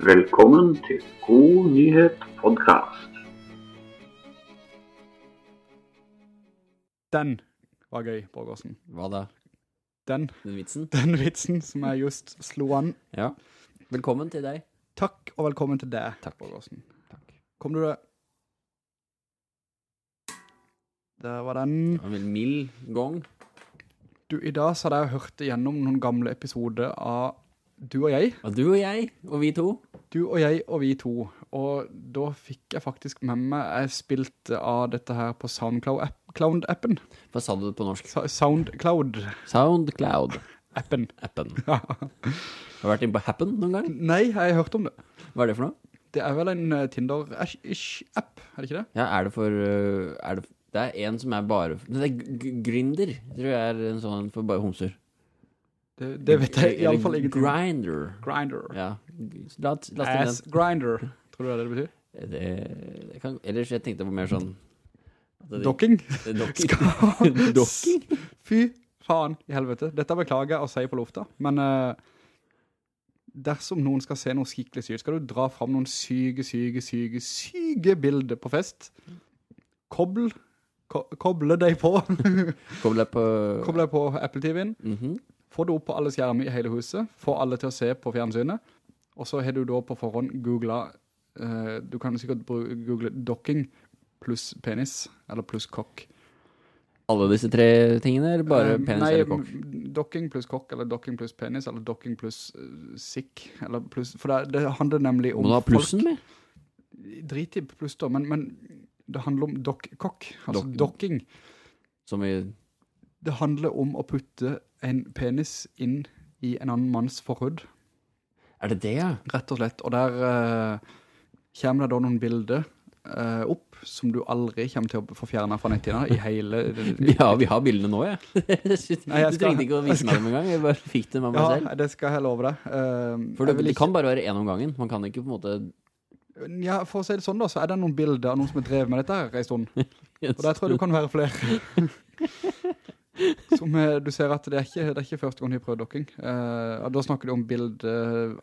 Velkommen til God nyhet podcast. Den var gøy, Borgersen. Hva da? Den, Den vitsen? den vitsen som jeg just slo an. Ja. Velkommen til deg. Takk og velkommen til deg, Takk. Borgersen. Takk. Kom du det? Der var den. Det var en veldig mild gong. Du, i dag så hadde jeg hørt igjennom noen gamle episoder av Du og jeg. Og du og jeg, og vi to. Du og jeg og vi to. Og da fikk jeg faktisk med meg, jeg spilte av dette her på Soundcloud-appen. Hva sa du det på norsk? Soundcloud-appen. Soundcloud-appen. Ja. Har du vært inne på Happen noen gang? Nei, jeg har hørt om det. Hva er det for noe? Det er vel en eh, Tinder-ish app, er det ikke det? Ja, er det for... øh, Er det, det er en som er bare... Det er Grindr, tror jeg er en sånn for bare homser. Det, det vet jeg i alle fall ingenting. Grinder. Grinder. Ja. La, last inn Ass grinder. Tror du det er det det betyr? Det, det kan, ellers jeg tenkte på mer sånn... det- Docking. Docking. Docking? Fy faen i helvete. Dette beklager jeg å si på lufta, men uh, dersom noen skal se noe skikkelig sykt, skal du dra fram noen syke, syke, syke, syke bilder på fest. Kobl. ko koble deg på, Koble deg på... koble deg på Apple TV-en, Mhm. Få det opp på alle skjermer i hele huset, få alle til å se på fjernsynet, og så har du da på forhånd googlet, eh, du kan sikkert google docking pluss penis, eller pluss kokk. Alle disse tre tingene, eller bare Eh, penis nei, eller kokk? m- docking pluss kokk, eller docking pluss penis, eller docking pluss uh, sick, eller pluss, for det, det handler nemlig om folk. Må du ha plussen med? drit i pluss da, men, men det handler om dock-kokk, altså Dok docking. Som i... Det handler om å putte en penis inn i en annen manns forhud, Er det det, ja? rett og slett, og der uh, kommer det da noen bilder eh, opp som du aldri kommer til å få fjernet fra nettina i hele... ja, vi har bildene nå, ja. Nei, jeg du trengte ikke å vise meg dem en gang, jeg bare fikk dem av meg Ja, selv. det skal jeg love deg. Eh, For det, ikke... det kan bare være en om gangen. Man kan ikke på en måte... Ja, for å si det sånn da, så er det noen bilder av noen som har drevet med dette her en stund. Og der tror jeg du kan være flere. Som eh, du ser at det er ikke, det er ikke første gang de prøver dokking. Eh, da snakker du om bildet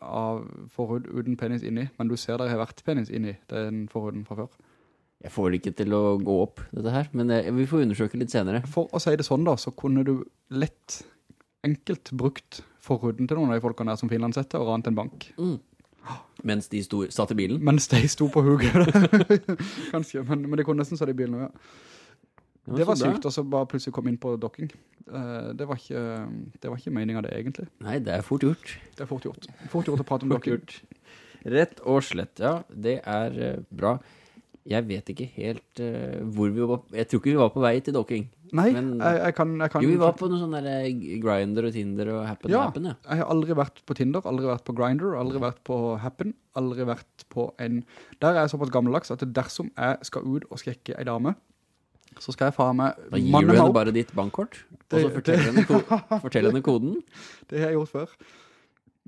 av forhud uten penis inni, men du ser der har vært penis inni den forhuden fra før. Jeg får det ikke til å gå opp, dette her. Men jeg, vi får undersøke litt senere. For å si det sånn da, så kunne du lett, enkelt brukt forhuden til noen av de folkene der som finlandsetter og rant en bank. Mm. Mens de sto, satt i bilen. Mens de sto på huget. Kanskje, men, men det kunne nesten satt i bilen ja. Det var sykt, og så bare plutselig kom inn på docking. Eh, det, var ikke, det var ikke meningen av det, egentlig. Nei, det er fort gjort. Det er fort gjort. Fort gjort å prate om docking. Rett og slett, ja. Det er eh, bra. Jeg vet ikke helt eh, hvor vi var Jeg tror ikke vi var på vei til docking. Nei, Men- jeg, jeg kan... Jeg kan Jo, vi var på noen sånne der, Grindr og Tinder og Happen Ja, Happen, ja. jeg har aldri vært på Tinder, aldri vært på Grindr, aldri vært på Happen, aldri vært på en... Der er jeg såpass gammeldags at dersom jeg skal ut og skrekke en dame, så skal jeg faen meg Da gir du henne bare ditt bankkort, og så forteller henne, ko forteller henne koden. Det har jeg gjort før.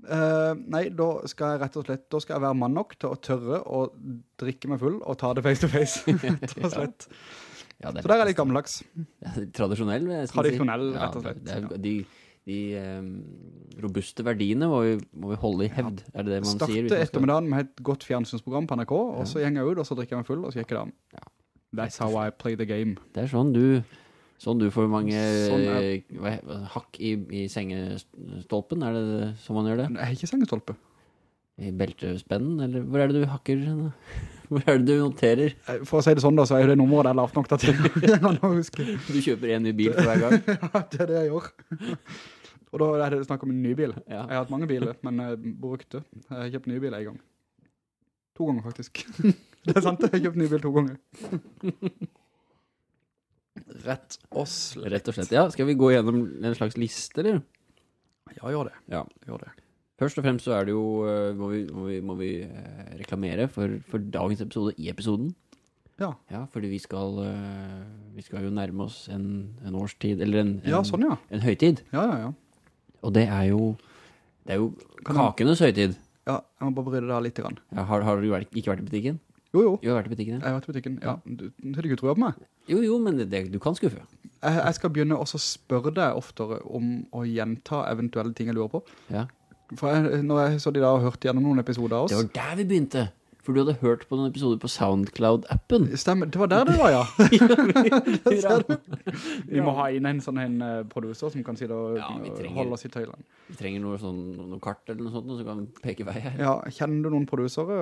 Uh, nei, da skal jeg rett og slett, da skal jeg være mann nok til å tørre å drikke meg full og ta det face to face, rett og slett. Ja, det Så der er jeg litt gammeldags. Ja, tradisjonell, jeg si. Tradisjonell, rett og slett. Ja, er, de de um, robuste verdiene må vi, må vi holde i hevd, er det det man sier? Starte man skal- ettermiddagen med et godt fjernsynsprogram på NRK, og så gjenger jeg ut, og så drikker jeg meg full, og så gjekker dame. Ja. That's how I play the game. Det er sånn du, sånn du får mange Sånn er- eh, hva, hakk i, i sengestolpen, er det sånn man gjør det? Nei, ikke sengestolpe. I beltespennen, eller hvor er det du hakker? Hvor er det du noterer? Eh, For å si det sånn da, så er det nummeret der lavt nok til. Jeg. Du kjøper en ny bil for hver gang. Ja, det er det jeg gjør. Og da er det snakk om en ny bil. Ja. Jeg har hatt mange biler, men eh, brukte. Jeg har kjøpt ny bil en gang. To ganger faktisk. Det er sant, jeg har kjøpt ny bil to ganger. Rett og slett. Rett og slett. Ja, skal vi gå gjennom en slags liste, eller? Ja, gjør det. Ja. Gjør det. Først og fremst så er det jo, eh, må vi, må vi, må vi eh, reklamere for, for dagens episode i episoden. Ja. Ja, fordi vi skal, eh, vi skal jo nærme oss en, en årstid, eller en, en, Ja, sånn ja. en høytid. Ja, ja, ja. Og det er jo, det er jo kakenes høytid. Ja, jeg må bare bry deg litt. Grann. Ja, har, har du ikke vært i butikken? Jo, jo. Du har vært i butikken, Jeg har vært i butikken. Ja, du, har ikke troa på meg. Jo, jo, men det, du kan skuffe. Jeg, jeg skal begynne å spørre deg oftere om å gjenta eventuelle ting jeg lurer på. Ja. For jeg, når jeg så de da og hørte gjennom noen episoder av Det var der vi begynte. For du hadde hørt på noen episoder på Soundcloud-appen. Stemmer, det var der det var, ja. Det. Vi må ha inn en sånn en uh, som kan og, Ja, og trenger- holde oss i tøylen. Vi trenger noe, sånn, noe kart eller noe sånt, som kan peke vei her. Ja, kjenner du noen produsere,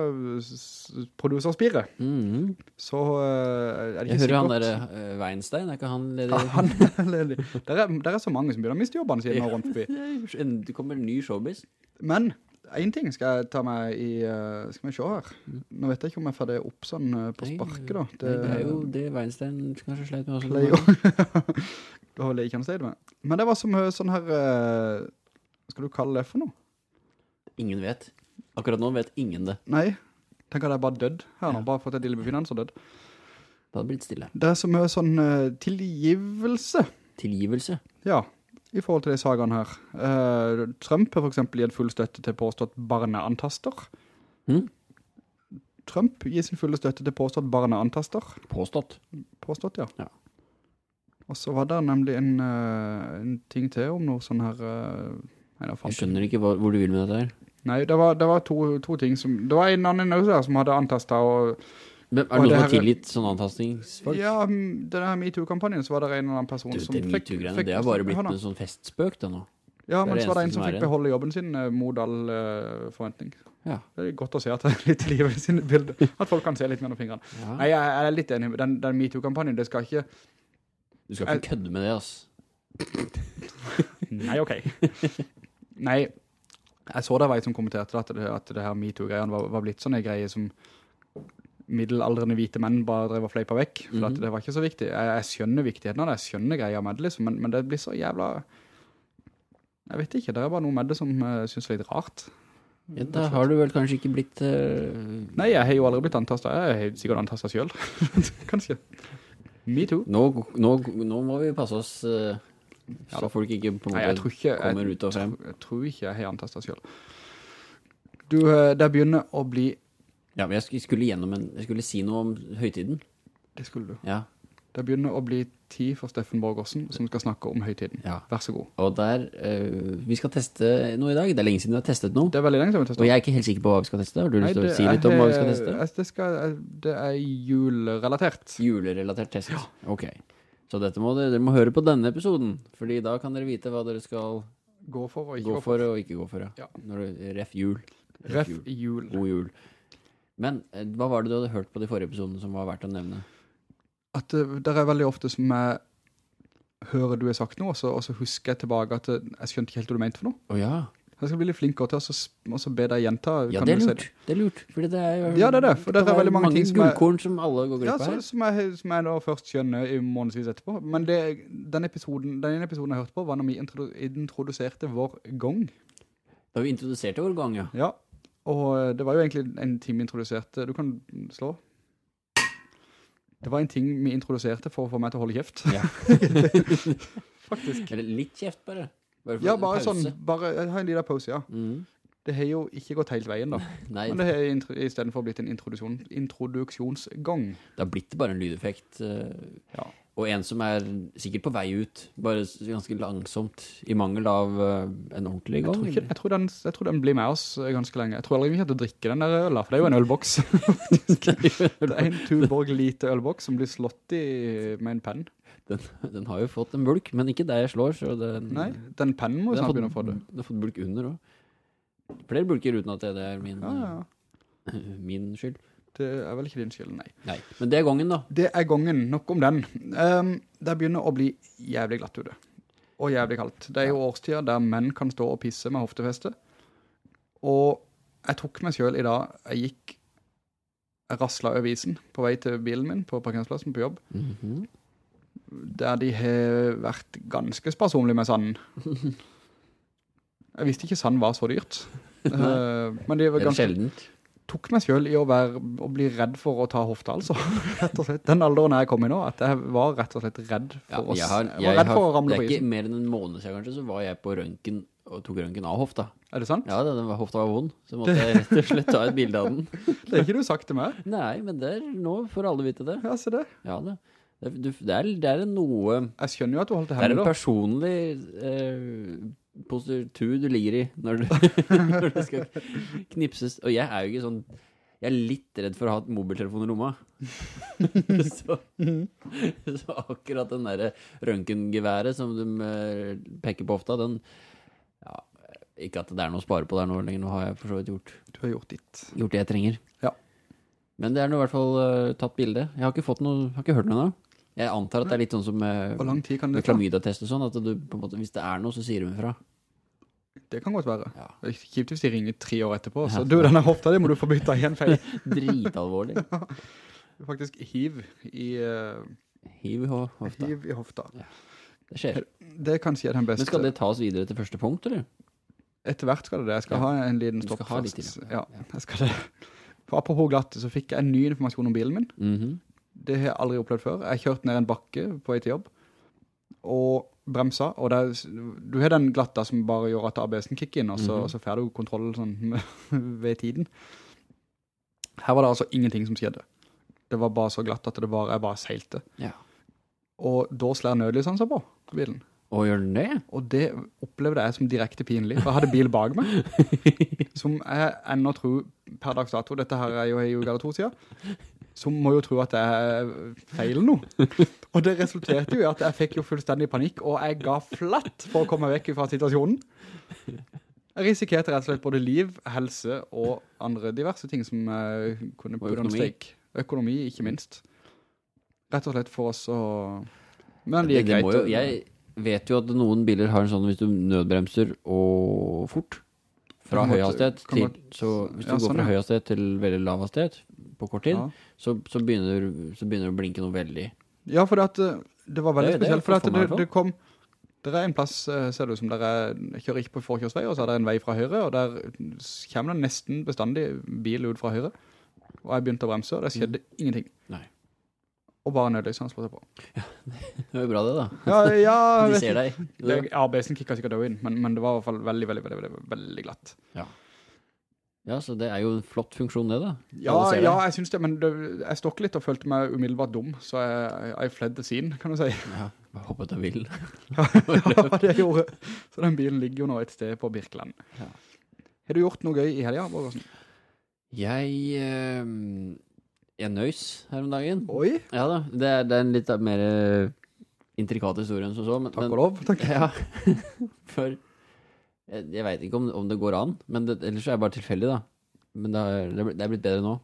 produserspire, -hmm. så uh, er det Jeg ikke hører han sikkert. der uh, Weinstein, er ikke han ledig? Ja, han er ledig. Der er, der er så mange som begynner å miste jobbene siden ja. rundt forbi. Det kommer en ny showbiz. Men en ting skal jeg ta meg i, uh, skal vi se her. Nå vet jeg ikke om jeg får det opp sånn uh, på sparket da. Det, det er jo det Weinstein kanskje sleit med også. jo. det det jeg ikke si det med. Men det var som uh, sånn her, uh, skal du kalle det for noe? Ingen vet. Akkurat nå vet ingen det. Nei, tenk at jeg er bare dødd her nå, Ja. bare fått et lille befinnelse og dødd. Det hadde blitt stille. Det er som uh, sånn tilgivelse, Tilgivelse. ja, i forhold til de sagene her. Uh, Trump har for eksempel gitt full støtte til påstått barneantaster. Mm. Trump gir sin fulle støtte til påstått barneantaster. Påstått. Påstått, ja. Ja. Og så var det nemlig en, uh, en ting til om noe sånn her... Uh, nei, Jeg skjønner ikke hva, hvor du vil med dette her. Nei, det var, det var to, to ting som... Det var en annen også der som hadde antastet og... Men er det noen det som har tilgitt sånn antastingsfolk? Ja, denne den MeToo-kampanjen så var det en eller annen person Du, som det fikk... Fikk- det har bare blitt en sånn festspøk da nå. Ja, men så var det en som som fikk beholde jobben sin eh, mot all uh, forventning. Ja. Det er godt å se at det er litt liv i sine bilder. At folk kan se litt mellom fingrene. ja. Nei, jeg, jeg er litt enig med den, den MeToo-kampanjen. Det skal ikke... Du skal ikke kødde med det, ass. Nei, ok. Nei, jeg så det var jeg som kommenterte at det, at det her MeToo-greiene var, var blitt sånne greier som middelaldrende hvite menn bare drev og fleipa vekk, for mm -hmm. det var ikke så viktig. Jeg, jeg skjønner viktigheten av det, jeg skjønner greia med det, liksom, men, men det blir så jævla... Jeg vet ikke, det er bare noe med det som jeg synes er litt rart. Ja, da har du vel kanskje ikke blitt... Uh... Nei, jeg har jo aldri blitt antastet, jeg har sikkert antastet selv. Kanskje. Me too. Nå, nå, nå må vi passe oss, Uh, så ja, folk ikke på en måte ikke... kommer Jeg, ut og frem. jeg tror ikke jeg har antastet selv. Du, det begynner å bli... Ja, men jeg skulle gjennom en... Jeg skulle si noe om høytiden. Det skulle du. Ja, Det begynner å bli tid for Steffen Borgårdsen, som skal snakke om høytiden. ja. Vær så god. Og der, eh, vi skal teste noe i dag. Det er lenge siden vi har testet noe. Det er veldig lenge siden vi har testet. Og jeg er ikke helt sikker på hva vi skal teste. Har du Nei, lyst til å si litt om hva vi skal teste? eh, Det, skal, det er julerelatert. Julerelatert test. Ok. Så dette må dere, dere må høre på denne episoden, fordi da kan dere vite hva dere skal Gå for og ikke gå gå for. for og ikke gå for. Ja. Ja. Når det, ref jul. Ref jul. jul. God jul. Men eh, hva var det du hadde hørt på de forrige episodene som var verdt å nevne? At det, det er veldig ofte som jeg hører du har sagt noe, og så, og så husker jeg tilbake at jeg skjønte ikke helt hva du mente for noe. Å ja. Jeg skal bli litt flinkere til å be deg gjenta. Ja, det er lurt. si lurt. Det er lurt. Fordi det er jo... Ja, det er det, for det er veldig mange ting som gullkorn som alle går Ja, glipp av her. som, jeg, som jeg da først skjønner i månedsvis etterpå. Men det, den, episoden, den episoden jeg hørte på var når vi introduserte vår gong. Da vi introduserte vår gang, ja. Ja, og det var jo egentlig en ting vi introduserte. Du kan slå. Det var en ting vi introduserte for å få meg til å holde kjeft. Ja. Faktisk. Eller litt kjeft bare. Bare Ja, bare sånn, bare, jeg har en liten pause, ja. Mm. Det har jo ikke gått helt veien da. Nei, Men det har i stedet for blitt en introduksjon, introduksjonsgong. det har blitt bare en lydeffekt. Uh, Ja. Og en som er sikkert på vei ut, bare ganske langsomt, i mangel av eh, en ordentlig Jeg gang. tror, ikke, jeg, tror den, jeg tror den blir med oss eh, ganske lenge. Jeg tror aldri vi kommer til å drikke den der øla, for det er jo en ølboks. det er en Tuborg lite ølboks som blir slått i med en penn. den, den har jo fått en bulk, men ikke der jeg slår, så den, Nei, den pennen må den jo snart begynne å få det. den har fått bulk under også. Flere bulker uten at det er min, Ja, ja. min skyld. Det er vel ikke din skyld, nei. Nei, men det er gongen da. Det er gongen, nok om den. Um, det begynner å bli jævlig glatt ute. Og jævlig kaldt. Det er jo årstider der menn kan stå og pisse med hoftefeste. Og jeg tok meg selv i dag, jeg gikk, jeg rasslet over isen på vei til bilen min på parkeringsplassen på jobb, Mhm. der de har vært ganske sparsomlige med sanden. Jeg visste ikke sand var så dyrt. Uh, men de var Det er sjeldent. Tok meg selv i å, være, å bli redd for å ta hofta, altså. Rett og slett. Den alderen jeg kom i nå, at jeg var rett og slett redd Ja, for, oss. har, jeg jeg var redd for har, å ramle det er ikke mer enn en måned siden kanskje, så var jeg på rønken og tok rønken av hofta. Er det sant? Ja, den var, hofta var vond, så måtte jeg rett og slett ta et bilde av den. Det er ikke du sagt til meg. Nei, men det er, nå får alle vite det. Ja, se det. Ja, det, det, er, det er noe, Jeg skjønner jo at du holdt det det er en personlig eh, positur du ligger i når du, når du skal knipses. Og jeg er jo ikke sånn Jeg er litt redd for å ha et mobiltelefon i lomma. så, så akkurat den der røntgengeværet som de eh, peker på ofte, den ja, Ikke at det er noe å spare på der nå lenger, nå har jeg for så vidt gjort, Du har gjort ditt. gjort det jeg trenger. Ja. Men det er nå i hvert fall uh, tatt bilde. Jeg har ikke fått noe, har ikke hørt noe ennå. Jeg antar at det er litt sånn som med, kan det ta? klamydia-test og sånn, at du på en måte, hvis det er noe, så sier du ifra. Det kan godt være. Ja. Det er Kjipt hvis de ringer tre år etterpå, så du, denne hofta det må du få bytta igjen feil. Dritalvorlig. Du faktisk hiv i, uh, Hiv i hofta. hiv i hofta. Det skjer. Det kanskje er den beste. Men skal det tas videre til første punkt, eller? Etter hvert skal det det. Jeg skal Ja. ha en liten stopp. Du skal ha litt til, Ja, ja. jeg skal det. For apropos glatt, så fikk jeg en ny informasjon om bilen min. Mhm. Det har jeg aldri opplevd før. Jeg kjørte ned en bakke på vei til jobb, og bremsa, og det er, du har den glatta som bare gjør at ABS-en kikker inn, og så, mm -hmm. så får du kontroll sånn ved tiden. Her var det altså ingenting som skjedde. Det var bare så glatt at det var, jeg bare seilte. Ja. Og da slår nødlysene seg på bilen. Og gjør den det? Og det opplevde jeg som direkte pinlig, for jeg hadde bil bak meg, som jeg enda tror per dags dato, dette her er jo i to siden, som må jo tro at jeg feiler noe. Og det resulterte jo i at jeg fikk jo fullstendig panikk, og jeg ga flatt for å komme vekk fra situasjonen. Jeg risikerte rett og slett både liv, helse og andre diverse ting som eh, kunne Og put on økonomi. ikke minst. Rett og slett for oss å... Men det Det, det må greit. jo, jeg vet jo at noen biler har en sånn hvis du nødbremser og fort fra høy hastighet til, så hvis du ja, går sånn, fra høy hastighet til veldig lav hastighet på kort tid, Ja. så, så, begynner, så begynner det å blinke noe veldig. Ja, for at, eh, det var veldig Det- spesielt, for for at det, det kom, det er en plass, eh, ser du, som der er, jeg kjører ikke på forkjørsvei, og så er det en vei fra høyre, og der kommer det nesten bestandig bil ut fra høyre, og jeg begynte å bremse, og det skjedde ingenting. Nei. Og bare seg på. Det er jo bra det da. Ja, ja, De ser deg. Det, ABS-en kikket sikkert også inn, men, men det var i hvert fall veldig, veldig, veldig, veldig, glatt. Ja, ja. så det er jo en flott funksjon det da. Ja, ja, jeg synes det, men det, jeg stokket litt og følte meg umiddelbart dum, så jeg, jeg fled the scene, kan du si. Ja, jeg håper det jeg vil. ja, det gjorde. Så den bilen ligger jo nå et sted på Birkeland. Ja. Har du gjort noe gøy i helga, Borgersen? Jeg, eh, jeg nøys her om dagen. Oi, Ja da, det er, det er en litt mer eh, intrikat historie enn som så. Men, takk og lov. Takk. Ja, for jeg, jeg vet ikke om, om det går an, men det, ellers er det bare tilfeldig da. Men det er, det er blitt- bedre nå.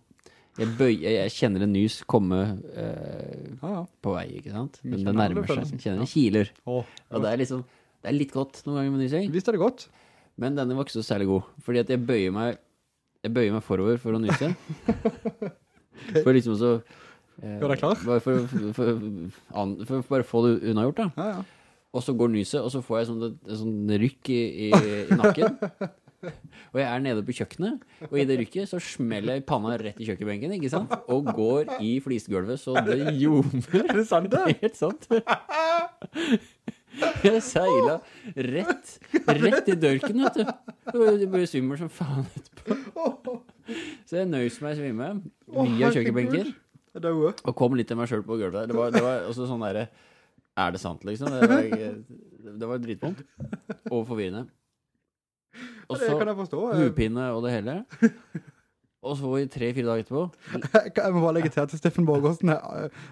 Jeg, bøyer, jeg, jeg kjenner en nys komme eh, Ja, ja. på vei, ikke sant? Men det nærmer seg. Kjenner en kiler. Åh, Og det er liksom, det er litt godt noen ganger med nysing. Visst er det godt. Men denne var ikke så særlig god. Fordi at jeg bøyer meg, jeg bøyer meg forover for å nyse. For liksom så... eh, Gjør deg klar? Bare for, for, for, for, bare få det unnagjort da. Ja, ja. Og så går nyset, og så får jeg sånn, sånn rykk i, i, i nakken. Og jeg er nede på kjøkkenet, og i det rykket så smeller jeg panna rett i kjøkkenbenken, ikke sant? Og går i flisgulvet, så det ljomer. Er det sant det? Helt sant. Jeg seila rett, rett i dørken, vet du. Jeg ble svimmer som faen etterpå. Så jeg nøys meg svimme via kjøkkenbenker. er og kom litt til meg selv på gulvet. Det var, det var også sånn der, er det sant liksom? Det var, det var dritvondt. Og forvirrende. Og så hupinne og det hele. Og så i tre-fire dager etterpå, Jeg, må bare legge til at Steffen Borgåsen er eh,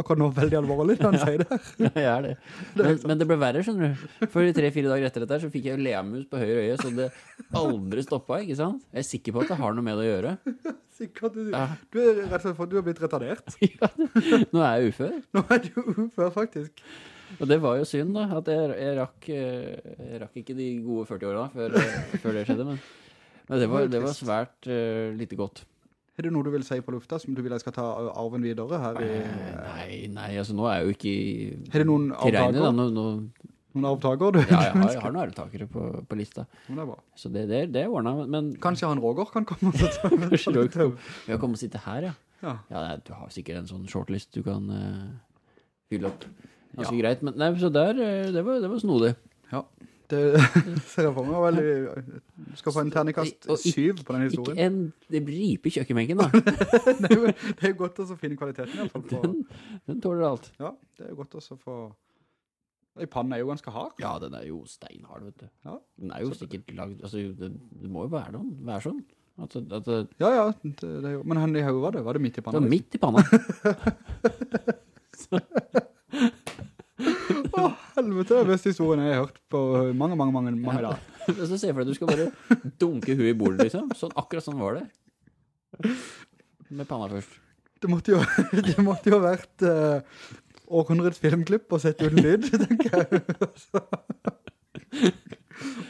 akkurat nå veldig alvorlig når han sier det. Ja, jeg er det. Men, men det ble verre, skjønner du. For i tre-fire dager etter dette så fikk jeg leamus på høyre øye, så det aldri stoppet, ikke sant? Jeg er sikker på at det har noe med det å gjøre. Sikkert du, Ja. du er rett og slett for du har blitt retardert. Nå er jeg ufør. Nå er du ufør, faktisk. Og det var jo synd da, at jeg, jeg, rakk, eh, jeg rakk ikke de gode 40 årene før, før det skjedde, men, men det, var, det var svært uh, lite godt. Er det noe du vil si på lufta som du vil jeg skal ta arven videre her i... Nei, nei, altså nå er jeg jo ikke i Er det noen terrenget da, avtaker? nå, nå, Noen avtaker du? ja, jeg har, jeg har noen avtakere på, på lista, Men det er bra. så det, det, det er ordnet, men Kanskje han Roger kan komme og sitte her? Kanskje Roger kan har kommet og sitte her, ja. Ja. Ja, du har sikkert en sånn shortlist du kan uh, fylle opp. Ganske Ja. greit, men nei, så der, eh, det var, det var snodig. Ja, det ser jeg for meg. Veldig, du skal få en ternekast syv på den historien. Ikke en ripe i kjøkkenbenken da. det, er jo, det er jo godt å finne kvaliteten i hvert fall på. Den, den tåler alt. Ja, det er jo godt å få I pannen er jo ganske hard. Ja, den er jo steinhard, vet du. Ja. Den er jo sikkert lagd, altså, det, det må jo være sånn, være sånn. At, at, at, Ja, ja, det, det men henne i hodet var det, var det midt i det var midt i panna. Åh, helvete, det er beste historien jeg har hørt på mange, mange, mange, mange dager. Og så ser jeg for deg at du skal bare dunke huet i bordet, liksom. Sånn, akkurat sånn var det. Med panna først. Det måtte jo, det måtte jo vært uh, århundrets filmklipp og sett uten lyd, tenker jeg.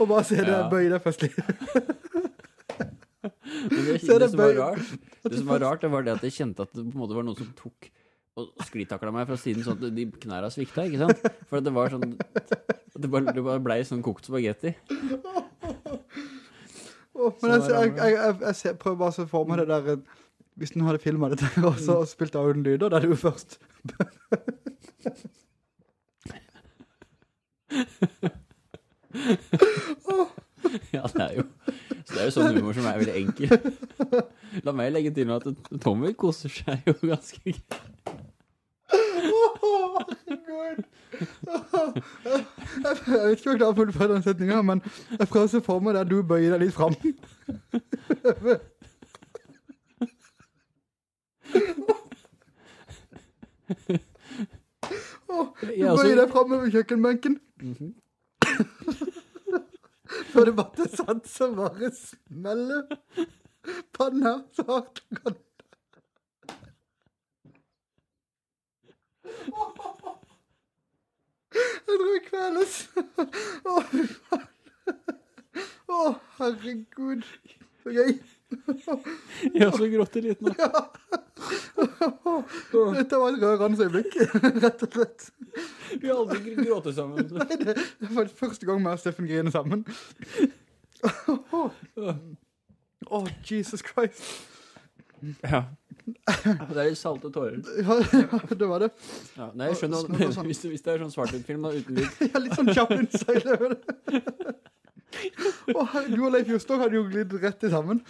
og bare se det Ja. bøye deg først litt. Det, det, det som var rart, det som var rart, det var det at jeg kjente at det på en måte var noen som tok og sklitakla meg fra siden sånn at de knæra svikta, ikke sant? For det var sånn, det bare, det bare blei sånn kokt spagetti. Åh, men jeg, jeg, jeg, jeg, jeg ser, prøver bare å se for meg det der, eh, hvis den hadde filmet dette og så spilt av uten lyder, da er det jo først. Ja, det er jo, så det er jo sånn humor som er veldig enkel. La meg legge til at Tommy koser seg jo ganske greit. Åh, herregud. Jeg, jeg vet ikke om jeg klarer å fullføre den setninga, men jeg prøver å se for meg der du bøyer deg litt frem. Åh, du bøyer deg frem over kjøkkenbenken. For det bare satt så bare smeller panna så hardt du kan. Jeg tror jeg kveles. Å, fy faen. Å, herregud. Så gøy. Jeg også grått litt nå. Dette var et rørende øyeblikk, rett og slett. Vi har aldri grått sammen. Nei, Det det var første gang vi og Steffen griner sammen. Oh, Jesus Christ. Ja. Det er litt salte tårer. Ja, ja, det var det. Ja, nei, jeg skjønner. Hvis, det- hvis det er sånn svart-hvitt-film uten lyd. Ja, litt sånn Chaplin-style over det. Herre, du og Leif Justok hadde jo glidd rett i sammen.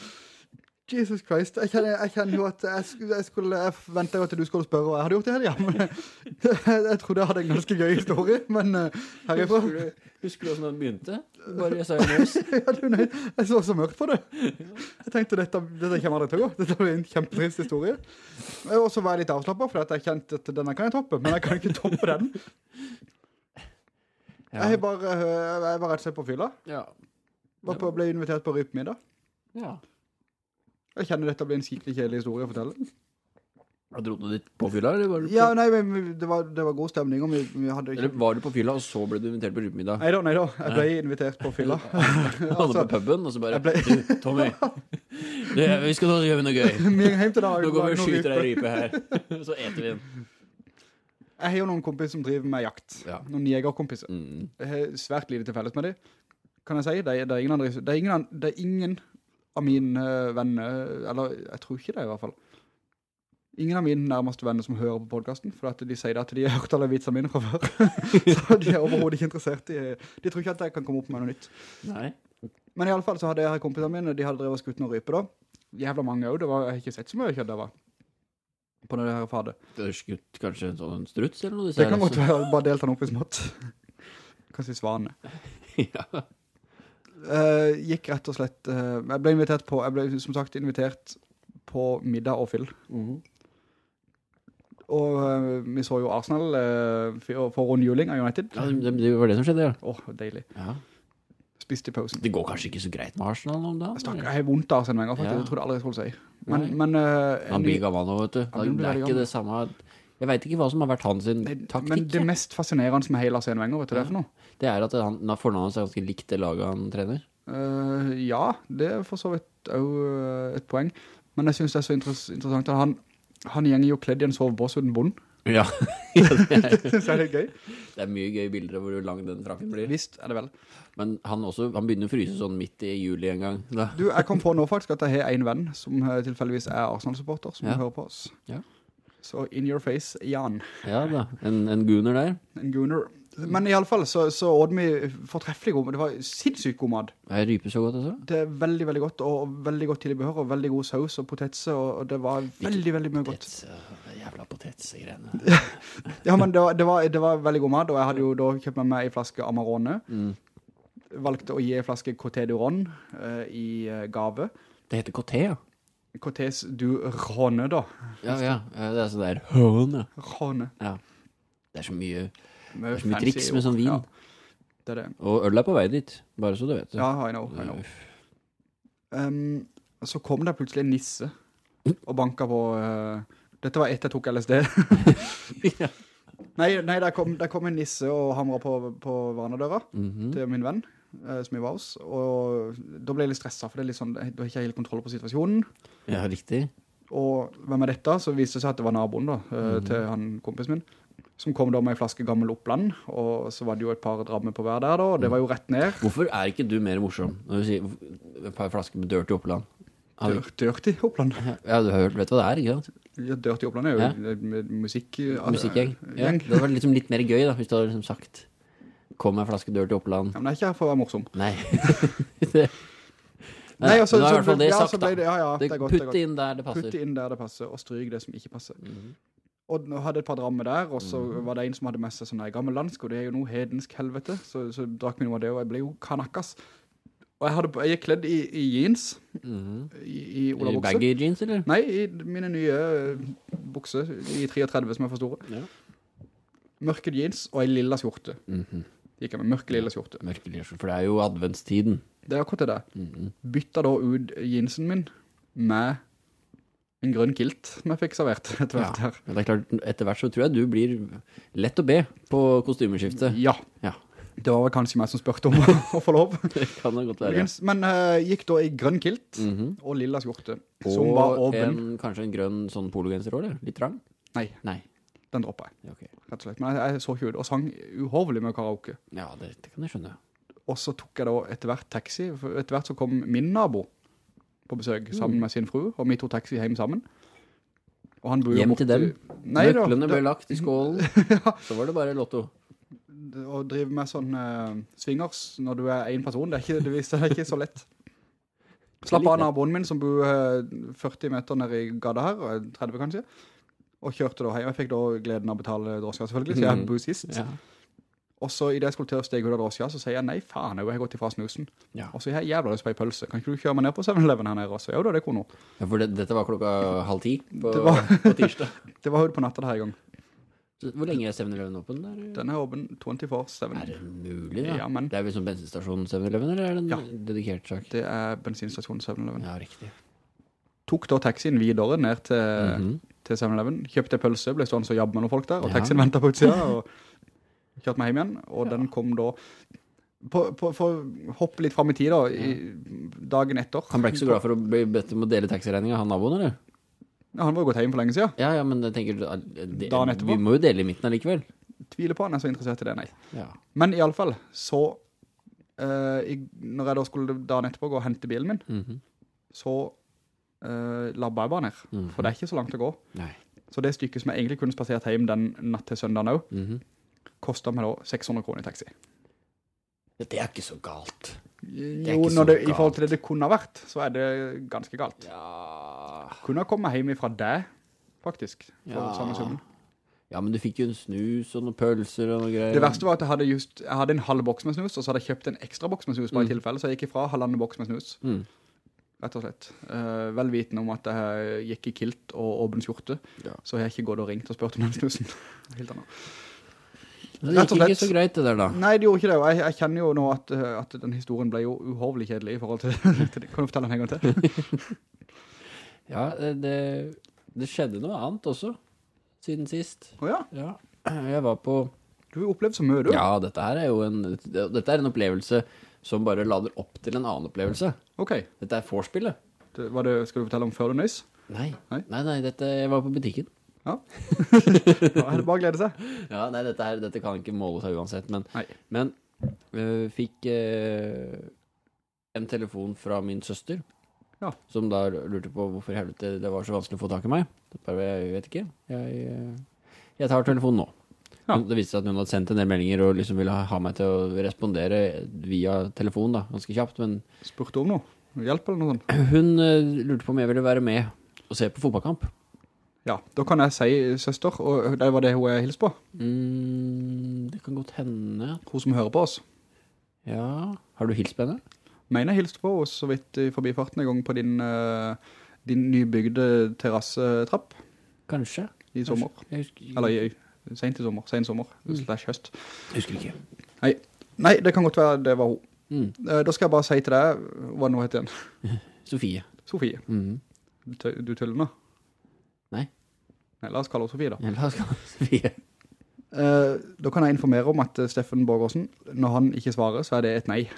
Jesus Christ. Jeg kjenner, jeg kjenner jo at jeg, skulle, jeg, skulle, jeg venta jo at du skulle spørre hva jeg hadde gjort i helgen, men jeg, jeg trodde jeg hadde en ganske gøy historie, men uh, herifra... Husker du, husker du hvordan den begynte? Bare jeg sa jo nøs. Ja, du, nei, jeg så så mørkt på det. Jeg tenkte dette, dette kommer aldri til å gå. Dette blir en kjempetrist historie. Og så var jeg litt avslappet, for jeg kjente at denne kan jeg toppe, men jeg kan ikke toppe den. Ja. Jeg, øh, jeg var rett og slett på fylla. Ja. Var på, ble invitert på rypemiddag. ja. Jeg kjenner dette blir en skikkelig kjedelig historie å fortelle. Og Dro du ditt på fylla, eller var du på, Ja, nei, men det var, det var god stemning, vi, vi hadde eller var du på fylla, og så ble du invitert på rypemiddag? Neida, neida, jeg ble invitert på fylla. Altså, på puben, og så bare, ble- du, Tommy, det, vi skal nå gjøre noe gøy. deg. Nå går vi og skyter ei rype her, så eter vi den. Jeg har jo noen kompiser som driver med jakt. Ja. Noen jegerkompiser. Mm. Jeg har svært lite til felles med dem. Kan jeg si, det er, det er ingen andre, det er ingen, det er ingen av mine venner, eller jeg tror ikke det i hvert fall, ingen av mine nærmeste venner som hører på podcasten, for de sier at de har hørt alle vitsene mine fra før. så de er overhovedet ikke interessert i, de tror ikke at jeg kan komme opp med noe nytt. Nei. Men i alle fall så hadde jeg kompisene mine, de hadde drevet skutt noen rype da. Jævla mange også, det var, jeg har ikke sett så mye kjøtt det var. På det her fadet. Det har skutt kanskje en sånn struts eller noe? Det kan godt så- være, bare delt han opp i smått. Kanskje svane. ja. Uh, gikk rett og slett uh, Jeg ble invitert på Jeg ble som sagt invitert på middag og fyll Mhm. Og uh, vi så jo Arsenal for, Ron rundhjuling av United ja det, det var det som skjedde, ja. Åh, deilig ja. Spist i pausen Det går kanskje ikke så greit med Arsenal om dagen? Jeg, snakker, jeg har vondt av Arsene Wenger faktisk Ja. Jeg trodde aldri jeg skulle si Men, men uh, Han blir gammel nå, vet du. Han det er ikke gammel. det samme... Jeg vet ikke hva som har vært hans sin taktikk. Men det mest fascinerende med hele Arsene Wenger Vet du det er for noe? Det er at han, na- fornavnet hans er ganske likt det laget han trener. Uh, ja, det er for så vidt også eh, et poeng Men jeg synes det er så interessant at han Han gjenger jo kledd i en sovebås uten bond Ja, ja det, er, Det synes jeg er litt gøy det er mye gøy bilder av hvor lang den frakken blir. Visst er det vel Men han også, han begynner å fryse sånn midt i juli en gang. Da. Du, jeg kom på nå faktisk at jeg har en venn som eh, tilfeldigvis er Arsenal-supporter, som Ja. hører på oss. Ja. Så in your face, Jan. Ja da, en, en gooner der. En gooner. Men i alle fall så, så åt vi fortreffelig god, men det var sinnssykt god mad. Er rype så godt også? Det er veldig, veldig godt, og veldig godt til i behør, og veldig god saus og potetse, og, det var veldig, veldig mye godt. Potetse, jævla potetsgreiene. Ja, men det var, det, var, det var veldig god mad, og jeg hadde jo da kjøpt med meg en flaske Amarone. Mm. Valgte å gi en flaske Côté du Ron uh, i eh, gave. Det heter Coté, ja. Cotés du Ronne, da. Ja, ja. Det er sånn der Ronne. Ronne. Ja. Det er så mye, er så mye triks med sånn vin. Ja, det det. Og øl er på vei dit, bare så du vet. Ja, I know, I know. Um, så kom det plutselig en nisse og banka på uh, Dette var etter jeg tok LSD. Ja. nei, nei der, kom, der kom en nisse og hamra på, på vanedøra -hmm. til min venn, eh, som jeg var hos. Og da ble jeg litt stresset, for det er litt sånn, du har ikke helt kontroll på situasjonen. Ja, riktig. Og hvem er dette? Så viste det seg at det var naboen da, mm. til han kompisen min, som kom da med en flaske gammel Oppland, og så var det jo et par drammer på hver der da, og det var jo rett ned. Hvorfor er ikke du mer morsom når du sier et par flasker med dørt i Oppland? Dør, dørt i Oppland. Ja, du har hørt, vet du hva det er, ikke sant? Ja, dørt i Oppland er jo Ja. eh, musikk... Musikkgjeng. Ja, det vært liksom litt mer gøy da, hvis du hadde liksom sagt Kom med en flaske dør til Oppland. Ja, men det er ikke her for å være morsom. Nei. det, Nei, og så- men da er i hvert fall det sagt da. ja, ja, det er godt, det er Putt godt. det inn der det passer. Putt inn der det passer, og stryk det som ikke passer. Mhm. Og nå hadde et par drammer der, og så var det en som hadde med seg sånn der gammeldansk, og det er jo noe hedensk helvete, så, så drakk vi noe av det, og jeg ble jo kanakkas. Og jeg, hadde, jeg gikk kledd i, i jeans, Mhm. i, i I olabukse. Baggy jeans, eller? Nei, i mine nye eh, bukser, i 33 som er for store. Ja. Mørke jeans og en lilla skjorte. Mhm. Gikk jeg med mørke lilla skjorte. Mørke lilla skjorte, for det er jo adventstiden. Det er akkurat det Mm -hmm. Bytta da ut jeansen min med en grønn kilt som jeg fikk servert etter hvert Ja. her. Men det er klart, etter hvert så tror jeg du blir lett å be på kostymeskiftet. Ja, Ja, det var kanskje meg som spørte om å, få lov. det kan det godt være. Men uh, gikk da i grønn kilt Mhm. og lilla skjorte, som var Og åpen. en, kanskje en grønn sånn pologenser også, eller? Litt trang? Nei, Nei. Den droppet jeg, okay. rett og slett. Men jeg, jeg så ut, og sang uhovelig med karaoke. Ja, det, det kan jeg skjønne. Og så tok jeg da etter hvert taxi, for etter hvert så kom min nabo på besøk Mm. sammen med sin fru, og vi tok taxi hjem sammen. Og han bor Hjem til dem? Nei Nøklene ble lagt i skålen, så var det bare lotto. å drive med sånn uh, svingers når du er en person, det er ikke, det viser det er ikke så lett. Slapp av naboen min som bor eh, 40 meter nede i gada her, 30 kanskje, og kjørte da hjem. Jeg fikk da gleden av å betale drosja selvfølgelig, så jeg Mhm. bor sist. Ja. Og så i det jeg skulle til å stege ut av drosja, så sier jeg, nei faen, jeg har gått ifra snusen. Ja. Og så har jeg jævla lyst på en pølse. Kan ikke du kjøre meg ned på 7-Eleven her nede også? Jo da, det kunne. Ja, for det, dette var klokka halv ti på, Det var- på tirsdag. Det var høyde på natta her i gang. Hvor lenge er 7-Eleven åpen der? Den er åpen 24-7. Er det mulig da? Ja, men- Det er vel som bensinstasjon 7-Eleven, eller er det en Ja. dedikert sak? Det er bensinstasjonen 7-Eleven. Ja, riktig. Tok da taxien videre ned til, Mhm. til 7-Eleven, kjøpte pølse, ble stående så jabbe med noen folk der, og Ja. taxien ventet på utsida, og kjørte meg hjem igjen, og den kom da, på, på, for å hoppe litt frem i tid da, i, dagen etter. Han ble ikke så glad for å bli bedt om å dele taxiregninger, han naboen, eller? Ja, han var jo gått hjem for lenge siden. Ja, ja, men jeg tenker, det, vi må jo dele i midten allikevel. Tviler på han er så interessert i det, nei. Ja. Men i alle fall, så, Uh, i, når jeg da skulle dagen etterpå gå og hente bilen min, Mhm. så uh, labba jeg bare ned, Mhm. for det er ikke så langt å gå. Nei. Så det stykket som jeg egentlig kunne spasert hjem den natt til søndagen også, Mhm. kostet meg da 600 kroner i taxi. Ja, Det er ikke så galt. Jo, så det, galt. i forhold til det det kunne ha vært, så er det ganske galt. Ja. Kunne ha kommet hjem fra deg, faktisk, for Ja. samme summen. Ja, men du fikk jo en snus og noen pølser og noe greier. Det verste var at jeg hadde, just, jeg hadde en halv boks med snus, og så hadde jeg kjøpt en ekstra boks med snus bare i Mm. tilfelle, så jeg gikk ifra halvannen boks med snus, Mm. Rett og slett. Uh, vel vitende om at jeg gikk i kilt og åpen skjorte, Ja. så har jeg ikke gått og ringt og spurt om den snusen. Helt annet. Det gikk ikke så greit det der da. Nei, det gjorde ikke det, jeg, jeg kjenner jo nå at, eh, at den historien ble jo uhorvelig kjedelig i forhold til, til det. Kan du fortelle den en gang til? Ja, det, det, skjedde noe annet også, siden sist. Å ja, Ja, jeg var på... du har opplevd så mye, du. Ja, dette her er jo en, dette er en opplevelse som bare lader opp til en annen opplevelse. Ok, Dette er vorspillet. det, var det, skal du fortelle om før du nøys? Nei, Nei? nei, nei, dette, jeg var på butikken. Ja. Da er det bare å glede seg. Ja, nei, dette, her, dette kan ikke måle seg uansett, men, Nei. men øh, fikk øh, en telefon fra min søster, Ja. som da lurte på hvorfor helvete det var så vanskelig å få tak i meg. Bare, jeg vet ikke, jeg, øh, jeg tar telefonen nå. Ja. Det viste seg at hun hadde sendt en del meldinger og liksom ville ha meg til å respondere via telefon da, ganske kjapt, men Spurte om noe. Hjelp eller noe sånt. hun eh, lurte på om jeg ville være med og se på fotballkamp. Ja, da kan jeg si søster, og det var det hun jeg hils på. Mm, det kan godt hende. Hun som hører på oss. Ja, har du hilst på henne? Mener jeg hilste på oss så vidt i forbifarten en gang på din, eh, din nybygde terrassetrapp Kanskje. i sommer. Jeg husker, Eller i, sent i sommer, sen sommer, slash høst. husker ikke. Nei, nei, det kan godt være det var hun. Mm. Eh, Da skal jeg bare si til deg, hva nå heter igjen? Sofie. Sofie. Mm. Du, du tuller nå? Nei. Nei, la oss kalle henne Sofie da. Ja, La oss kalle henne Sofie. Eh, da kan jeg informere om at eh, Steffen Borgårdsen, når han ikke svarer, så er det et nei.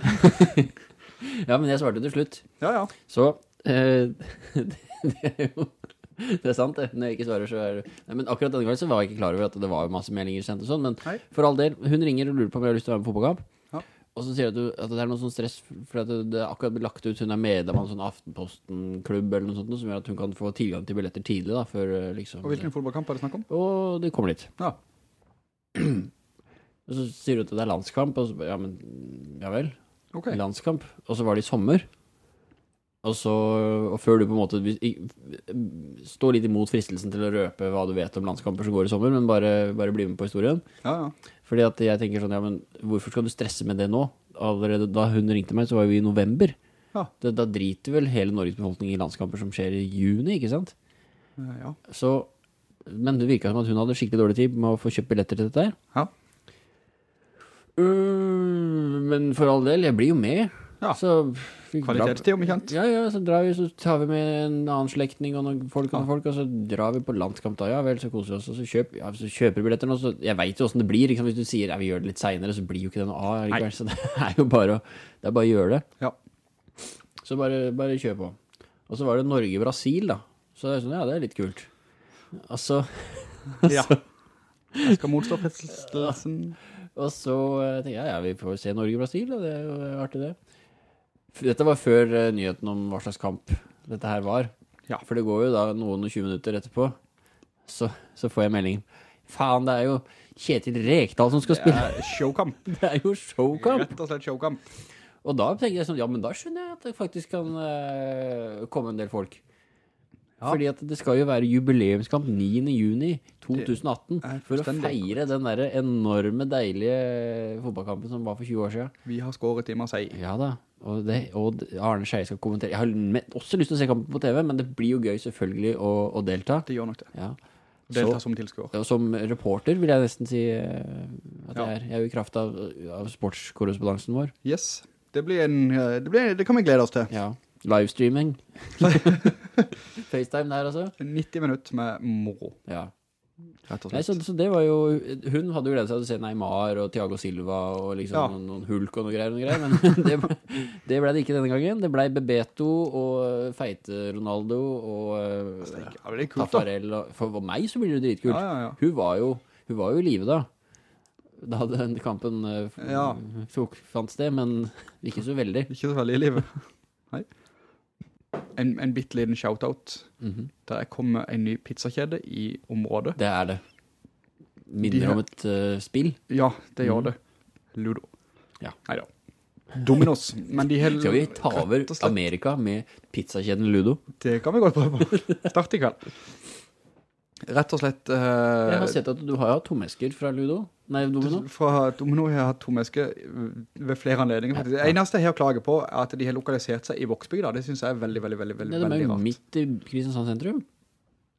Ja, men jeg svarte til slutt. Ja, ja. Så, uh, det, det er jo det er sant det, når jeg ikke svarer så er det Nei, men akkurat denne gangen så var jeg ikke klar over at det var masse meldinger sendt og sånn, men Hei. for all del, hun ringer og lurer på om jeg har lyst til å være med på fotballkamp. Ja. Og så sier hun at, at det er noe sånn stress, for at det, det er akkurat blitt lagt ut, hun er medlem av en sånn Aftenposten-klubb eller noe sånt, som gjør at hun kan få tilgang til billetter tidlig da, før eh, liksom... Og hvilken fotballkamp er det snakk om? Og det kommer dit. Ja. Og så sier hun at det er landskamp, og så, ja, men, ja vel, Okay. landskamp. Og så var det i sommer. Og så, og før du på en måte står Stå litt imot fristelsen til å røpe hva du vet om landskamper som går i sommer, men bare, bare bli med på historien. Ja, ja. Fordi at jeg tenker sånn, ja, men hvorfor skal du stresse med det nå? Allerede da hun ringte meg, så var vi i november. Ja. Det, da driter vel hele Norges befolkning i landskamper som skjer i juni, ikke sant? Eh, ja. Så, men det virket som at hun hadde skikkelig dårlig tid med å få kjøpt billetter til dette her. Ja. Uh, men for all del, jeg blir jo med. Ja. Så Kvalitetstid om kjent. Ja, ja, så drar vi, så tar vi med en annen slektning og noen folk og noen folk, og så drar vi på landskamp da, ja vel, så koser vi oss, og så, kjøp, ja, så kjøper vi billetter nå, så jeg vet jo hvordan det blir, liksom, hvis du sier, ja, vi gjør det litt senere, så blir jo ikke det noe av, ah, så det er jo bare å, det er bare å gjøre det. Ja. Så bare, bare kjør på. Og så var det Norge-Brasil da, så det er sånn, ja, det er litt kult. Altså, Ja. Jeg skal motstå fristelsen. Og så eh, tenker jeg, ja, vi får se Norge-Brasil. Det er jo artig det. Dette var før eh, nyheten om hva slags kamp dette her var. Ja. For det går jo da noen og 20 minutter etterpå, så, så får jeg meldingen. Faen, det er jo Kjetil Rekdal som skal Det spille. er showkamp. Det er jo showkamp. Rett og slett showkamp. Og da tenker jeg sånn, ja, men da skjønner jeg at det faktisk kan uh, komme en del folk. Ja. Fordi at det skal jo være jubileumskamp 9. juni 2018 er for å feire den der enorme deilige fotballkampen som var for 20 år siden. Vi har skåret i Marseille. Ja da, og, det, og Arne Scheie skal kommentere. Jeg har også lyst til å se kampen på TV, men det blir jo gøy selvfølgelig å, å delta. Det gjør nok det. Ja. Delta som tilskuer. og som reporter vil jeg nesten si eh, at Ja. jeg er. Jeg er jo i kraft av, av sportskorrespondansen vår. Yes. Det blir en, eh, det, blir, det kan vi glede oss til. Ja. Livestreaming. FaceTime der altså. 90 minutter med moro, Ja. Nei, så, så det var jo Hun hadde jo gledet seg til å se Neymar og Thiago Silva og liksom Ja. noen, noen hulk og noe greier, noe greier men det, ble- det ble det ikke denne gangen. Det ble Bebeto og feite Ronaldo og Taffarell det er kult. Tafarel. Og, for meg så blir det dritkult. Ja, ja, ja. Hun var jo hun var jo i live da. Da den kampen tok, fant sted, men ikke så veldig. Ikke så veldig i livet. Nei. En, en bitte liten shoutout. -hmm. Der er kommet en ny pizzakjede i området. Det er det. Minner de, om et uh, spill. Ja, det gjør mm. det. Ludo. Ja. Neida. Dominos. Men de hele Skal vi ta over Amerika med pizzakjeden Ludo? Det kan vi godt prøve. på. Start i kveld. Rett og slett... Uh, Jeg har sett at du har hatt tomesker fra Ludo. Nei, Domino. Fra Domino har jeg hatt to mesker ved flere anledninger. faktisk. Det eneste jeg har klaget på er at de har lokalisert seg i Voksbygda. Det synes jeg er veldig, veldig, veldig, veldig, rart. de er jo midt i Kristiansand sentrum.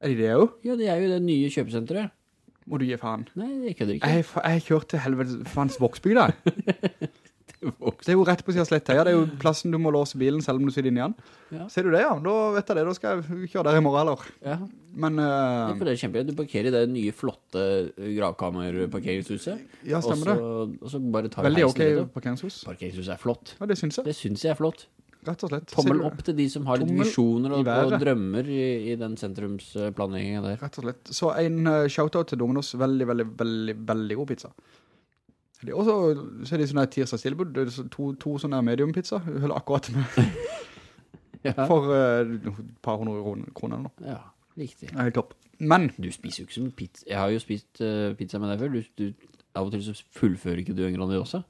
Er de det jo? Ja, det er jo det nye kjøpesenteret. Må du gi faen. Nei, det kødder ikke. Jeg, ikke jeg har kjørt til helvete faens Voksbygda. Det er jo rett på siden av Slettheia. Det er jo plassen du må låse bilen selv om du sitter inn igjen. Ja. Ser du det, ja? Da vet jeg det. Da skal jeg kjøre der i morgen, eller? Ja, Men, Ja, eh, for det er kjempegøy. Du parkerer i det nye, flotte gravkamerparkeringshuset. ja, stemmer det. Og så, bare tar Veldig heisen ok parkeringshus. Parkeringshuset er flott. Ja, det synes jeg. Det synes jeg er flott. Rett og slett. Tommel opp til de som har litt visjoner og, og drømmer i, i den sentrumsplanleggingen der. Rett og slett. Så en uh, shoutout til Domino's. Veldig, veldig, veldig, veldig god pizza. De også, så er det sånne tirsdagstilbud. Det er så To, to sånne medium pizza. Holder akkurat med Ja. for uh, et par hundre kroner- nå. ja. Riktig. Det er helt topp. Men, Du spiser jo ikke som pizza. Jeg har jo spist uh, pizza med deg før. Du, du, av og til så fullfører ikke du en Grandiosa.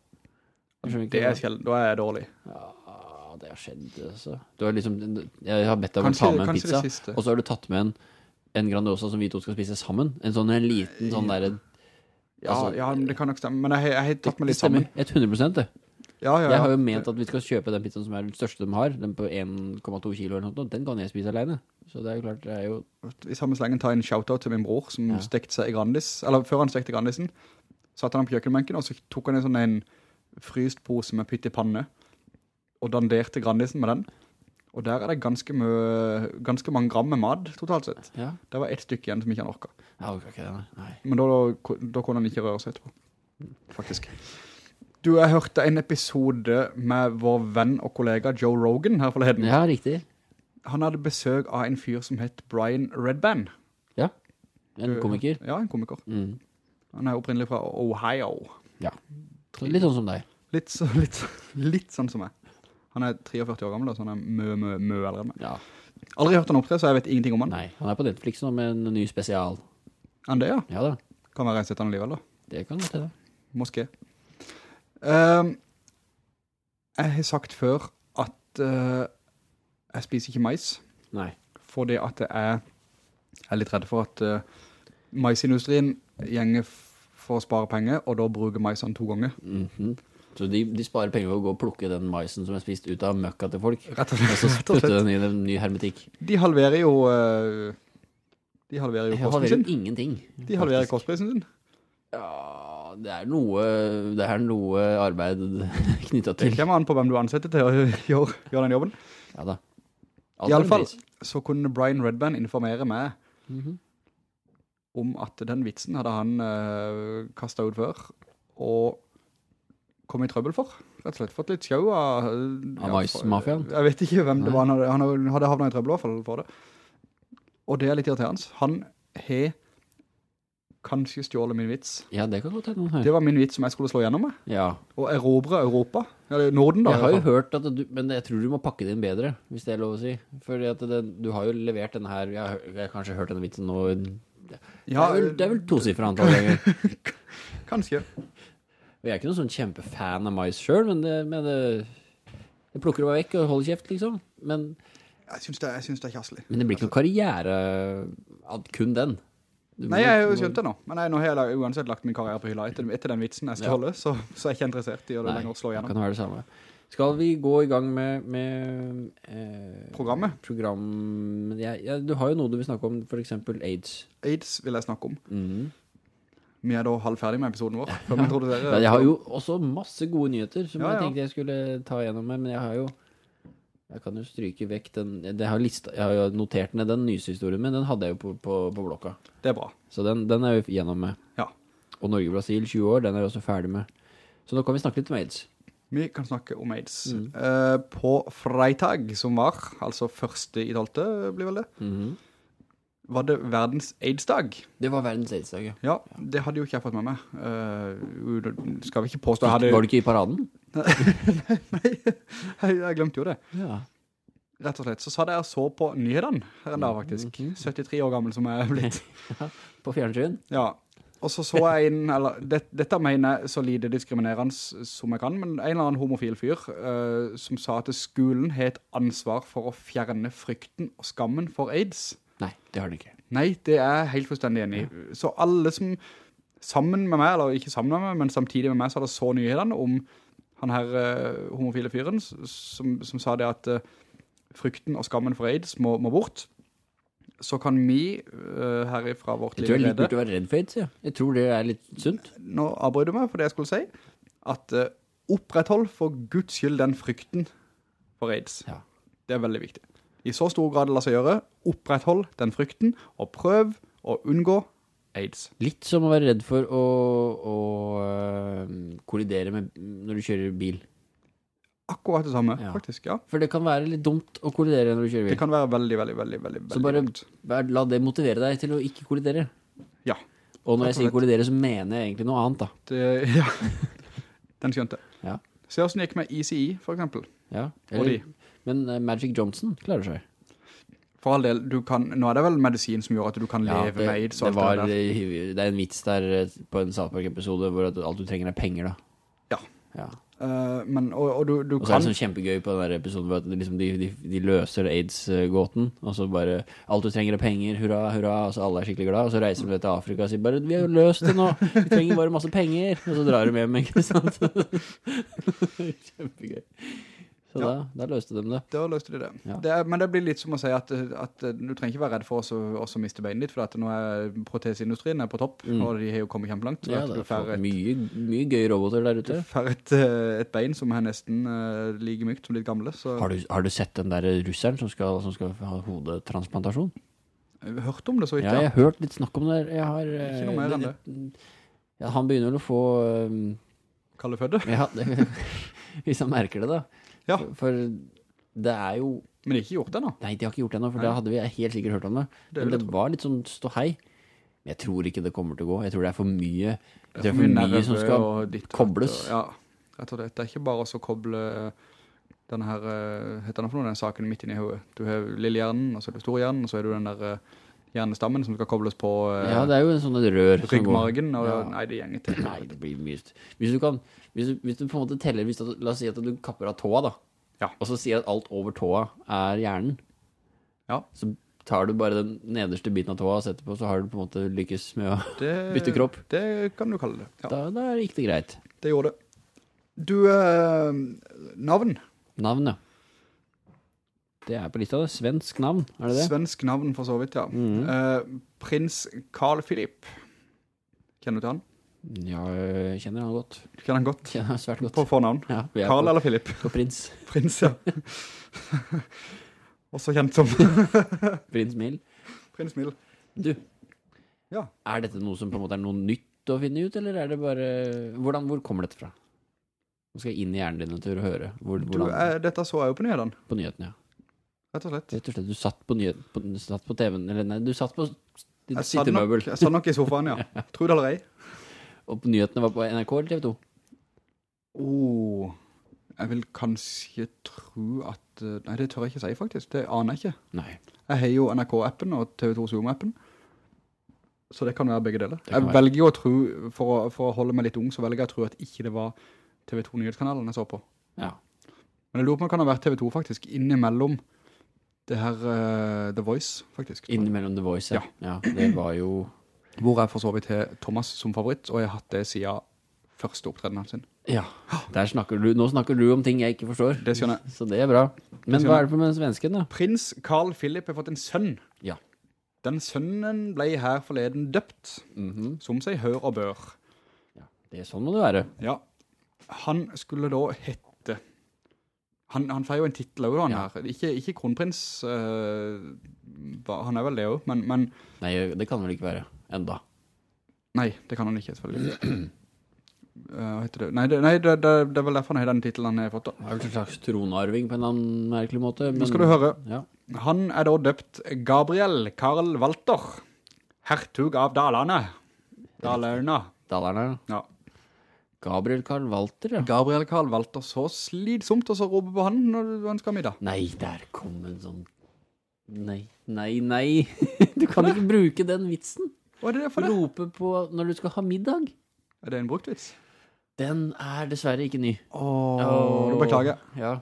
Det er sjelden, da er jeg dårlig. Ja, det har skjedd, altså. Du har liksom, jeg har bedt deg om å ta med en pizza, og så har du tatt med en, en Grandiosa som vi to skal spise sammen. En sånn en liten sånn der, Ja, altså, ja, det kan nok stemme. Men jeg, jeg har tatt meg litt sammen. Det stemmer. 100% det. Ja, ja, Jeg har jo ment at vi skal kjøpe den pizzaen som er den største de har, den på 1,2 kilo eller noe, den kan jeg spise alene. Så det er jo klart, det er jo... I samme slengen tar jeg en shoutout til min bror som stekte seg i Grandis, eller før han stekte Grandisen, satte han på kjøkkenbenken, og så tok han en sånn en fryst pose med pytt i panne, og danderte Grandisen med den. Og der er det ganske, ganske mange gram med mat, totalt sett. Ja, Det var ett stykke igjen som ikke han orket. Ja, okay, nei. Men da, da kunne han ikke røre seg etterpå. Faktisk. Du, jeg hørte en episode med vår venn og kollega Joe Rogan her forleden. Ja, riktig. Han hadde besøk av en fyr som het Brian Redban. Ja, en komiker. Ja, en komiker. Mm. Han er opprinnelig fra Ohio. Ja, litt sånn som deg. Litt, så, litt, litt sånn som meg. Han er 43 år gammel, da, så han er mø, mø, mø eldre enn meg. Ja, Aldri hørt han opptre, så jeg vet ingenting om han. nei, han er på Netflix nå med en ny spesial. Han det, ja. Ja da, Kan være en sett han eller? da. det kan det til, da. Moské. Ehm, jeg har sagt før at uh, jeg spiser ikke mais, Nei. fordi at jeg er, jeg er litt redd for at uh, maisindustrien gjenger for å spare penger, og da bruker maisene to ganger. Mhm. Så de, de sparer penger på å gå og plukke den maisen som er spist ut av møkka til folk. Rett og slett. Og så putte den i en ny hermetikk. De halverer jo eh, De halverer jo kostprisen kosten sin. ingenting. De halverer kostprisen sin. Ja, det er noe, det er noe arbeid knyttet Det til. kommer an på hvem du ansetter til å gjøre, gjøre den jobben. Ja da. I Alt har alle fall pris. så kunne Brian Redman informere meg Mhm. om at den vitsen hadde han uh, kastet ut før, og kom i trøbbel for. Rett og slett fått litt sjau av... Av maismafiaen? for- Jeg vet ikke hvem det var, han hadde, han hadde havnet i trøbbel i hvert fall for det. Og det er litt irriterende. Han har kanskje stjålet min vits. Ja, det kan godt hende. her. Det var min vits som jeg skulle slå gjennom med. Ja. Og erobre Europa. Eller Norden da. Jeg har jo hørt at du, men jeg tror du må pakke det inn bedre, hvis det er lov å si. Fordi at det, du har jo levert denne her, jeg har, jeg har kanskje hørt denne vitsen nå, det Ja, er vel, det er vel tosifret antall ganger. kanskje. Og jeg er ikke noen sånn kjempefan av mais selv, men det, men det, det plukker du bare vekk og holder kjeft, liksom. Men, Jeg synes det, jeg synes det er kjasselig. men det blir ikke noen karriere av kun den. Du Nei, må- jeg har jo skjønt det nå. Men jeg, nå har jeg la- uansett lagt min karriere på hylla etter, etter den vitsen jeg skal holde, så, så er jeg ikke interessert i å Nei, lenger slå det gjennom. kan være det samme. Skal vi gå i gang med, med eh, Programmet? Program, ja, ja, du har jo noe du vil snakke om, for eksempel AIDS. AIDS vil jeg snakke om. Mhm. Vi er da halvferdige med episoden vår. Ja. Jeg har jo også masse gode nyheter som Ja, jeg tenkte jeg skulle ta gjennom med, men jeg har jo jeg kan jo stryke vekk den jeg har, lista, jeg har jo notert ned den nyhetshistorien min, den hadde jeg jo på, på, på blokka. Det er bra. Så den, den er jo gjennom med. Ja. Og Norge-Brasil 20 år, den er jo også ferdig med. Så nå kan vi snakke litt om AIDS. Vi kan snakke om AIDS. Mm. Uh, på freitag som var, altså første i tolvte blir vel det, Mhm. Var det verdens AIDS-dag. Det var verdens AIDS-dag, ja. Ja, det hadde jo ikke jeg fått med meg. Uh, skal vi ikke påstå, hadde... Var du ikke i paraden? Nei, jeg, jeg glemte jo det. Ja. Rett og slett. Så sa det jeg så på nyhetene her en dag faktisk. Mhm. 73 år gammel som jeg er blitt. På fjernsyn? Ja. Og så så jeg inn, eller det, dette mener jeg så lite diskriminerende som jeg kan, men en eller annen homofil fyr uh, som sa at skolen har et ansvar for å fjerne frykten og skammen for AIDS. Nei, det har den ikke. Nei, det er jeg helt fullstendig enig i. Så alle som sammen med meg, eller ikke sammen med meg, men samtidig med meg, så hadde så nyhetene om han her uh, homofile fyren som, som sa det at uh, frykten og skammen for AIDS må, må bort. Så kan vi uh, herifra vårt Jeg tror jeg litt rede, burde være redd for AIDS, ja. Jeg tror det er litt sunt. nå avbryter du meg for det jeg skulle si, at uh, oppretthold for Guds skyld den frykten for AIDS. Ja. Det er veldig viktig. I så stor grad la seg gjøre, oppretthold den frykten, og prøv å unngå AIDS. Litt som å være redd for å, å øh, kollidere med, når du kjører bil. Akkurat det samme, Ja. faktisk, ja. For det kan være litt dumt å kollidere når du kjører bil. Det kan være veldig, veldig, veldig, veldig, Så veldig bare dumt. la det motivere deg til å ikke kollidere. Ja. Og når jeg sier kollidere, så mener jeg egentlig noe annet da. Det, ja. Den skjønte. Ja. Se hvordan det gikk med ECE, for eksempel. Ja. Og de. Men eh, Magic Johnson klarer seg. For all del, du kan, nå er det vel medisin som gjør at du kan leve det, med AIDS det, var, det der. det er en vits der eh, på en South Park-episode hvor at alt du trenger er penger da. Ja. Ja. Uh, men, og, og du, du Og så er det sånn kjempegøy på den der episoden hvor liksom de, de, de løser AIDS-gåten, og så bare, alt du trenger er penger, hurra, hurra, og så alle er skikkelig glad, og så reiser de til Afrika og sier bare, vi har jo løst det nå, vi trenger bare masse penger, og så drar de hjem, ikke sant? kjempegøy. Så Ja. da, da løste de det. Da løste de det. Ja. det er, men det blir litt som å si at, at du trenger ikke være redd for å miste beinet ditt, for at nå er protesindustrien er på topp, Mm. og de har jo kommet kjempelangt. Ja, det er et, mye, mye gøy roboter der ute. du får et, eh, et bein som er nesten uh, like mykt som ditt gamle, så Har du, har du sett den der russeren som skal, som skal ha hodetransplantasjon? jeg har hørt om det så ikke. Ja, jeg har hørt litt snakk om det. Jeg har, eh, Ikke noe mer enn Ja, han begynner å få... um, Kalle fødde. Ja, det, hvis han merker det da. Ja. For, for det er jo... Men de har ikke gjort det nå. Nei, de har ikke gjort det nå, for Nei. da hadde vi helt sikkert hørt om det. Det Men det var litt sånn stå hei. Men jeg tror ikke det kommer til å gå. Jeg tror det er for mye, Det er for mye mye som skal ditt kobles. og- Ja, jeg tror det. Det er ikke bare å koble denne her, eh, heter den for noe, den saken midt inne i hodet. Du har lille hjernen, og så er det store hjernen, og så er du den der eh, hjernestammen som skal kobles på eh, Ja, det er jo en sånn rør. ryggmargen, og Ja. nei, det gjenger til. Nei, det blir mye Hvis du kan Hvis du, hvis du på en måte teller du, La oss si at du kapper av tåa da Ja. Og så sier at alt over tåa er hjernen Ja. Så tar du bare den nederste biten av tåa og setter på Så har du på en måte lykkes med å Det, Bytte kropp. Det kan du kalle det. Ja, Da, da gikk det greit det gjorde det. Du, eh, navn. Navn, ja Det er på lista det Svensk navn, er det det? Svensk navn for så vidt, ja. Mhm. Eh, prins Carl Philip. Kjenner du til han? Ja, jeg kjenner han godt Du kjenner han godt? Kjenner han svært godt På fornavn. ja, er Carl på, eller Philip? på prins Prins, ja. Også kjent som Prins Mil. Prins Mil. Du, Ja. er dette noe som på en måte er noe nytt å finne ut, eller er det bare Hvordan, Hvor kommer dette fra? Nå skal jeg inn i hjernen din til å høre hvor, Du, eh, dette så jeg jo på nyheten. På nyheten, ja rett og slett. Rett og slett, du satt på, nyheten, på, satt på TV-en Eller nei, du satt på Din Jeg satt, nok, jeg satt nok i sofaen, ja. Tror det eller ei. Og på nyhetene var på NRK eller TV 2 Oh, jeg vil kanskje tro at eh, Nei, det tør jeg ikke si faktisk. Det aner jeg ikke. Nei, Jeg har jo NRK-appen og TV2 Zoom-appen. Så det kan være begge deler. Jeg være. velger jo å tro, for å, for å holde meg litt ung, så velger jeg å tro at ikke det var TV2 Nyhetskanalen jeg så på. ja Men jeg lurer på om det kan ha vært TV2 faktisk, innimellom det her uh, The Voice, faktisk. Innimellom The Voice, ja. ja Det var jo Hvor jeg for så vidt har Thomas som favoritt, og jeg har hatt det siden første opptreden hans sin. Ja, der snakker du Nå snakker du om ting jeg ikke forstår Det skjønner jeg. Så det er bra Men hva er det med svensken da? Prins Carl Philip har fått en sønn. Ja Den sønnen ble her forleden døpt, Mhm. som seg hør og bør. ja, Det er sånn må det være Ja, han skulle da hette Han, han får jo en titel også, han Ja. her. Ikke, ikke kronprins, eh, han er vel det også, men, men Nei, det kan vel ikke være Enda nei, det kan han ikke, selvfølgelig. Eh, hva heter det? Nei, det, nei det, det, det er vel derfor han har den titelen han har fått da. Det er vel en slags tronarving på en annen merkelig måte men... Nå skal du høre. Ja Han er da døpt Gabriel Karl Walter, hertug av Dalane. Dalerna. Dalerne Ja. Gabriel Karl Walter, ja Gabriel Karl Walter, så slidsomt og så rope på han når han skal ha middag. Nei, der kom en sånn Nei, nei, nei Du kan ikke bruke den vitsen Hva er det for det? Rope på når du skal ha middag Er det en brukt vits? Den er dessverre ikke ny Åh, oh, du beklager. Ja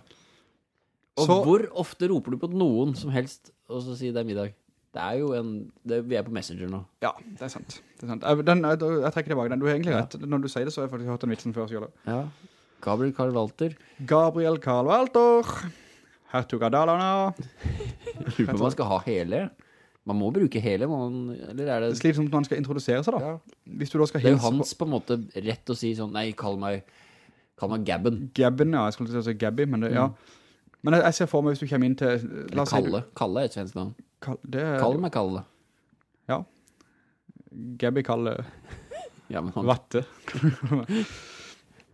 Og Så- hvor ofte roper du på noen som helst Og så sier det er middag Det er jo en det, Vi er på Messenger nå Ja, det er sant. Det er sant. Den, jeg, jeg trekker tilbake den. Du har egentlig rett. Når du sier det, så har jeg faktisk hørt den vitsen før selv. Ja Gabriel Karl Walter Gabriel Karl Walter, hertug av Dalarna. Lurer på om man skal ha hele Man må bruke hele man, Eller er Det det slipper som når han skal introdusere seg da. Ja. Hvis du da skal Det er jo hans på en måte rett å si sånn Nei, kall meg Kall meg Gabben Gabben, ja, jeg skulle til å si Gabby, men det, ja. Men jeg, jeg ser for meg hvis du kommer inn til... Mm. Eller oss si Kalle Kalle er et svensk navn Kall, det Kall meg Kalle Ja. Gabby Kalle Ja, men han Vatte.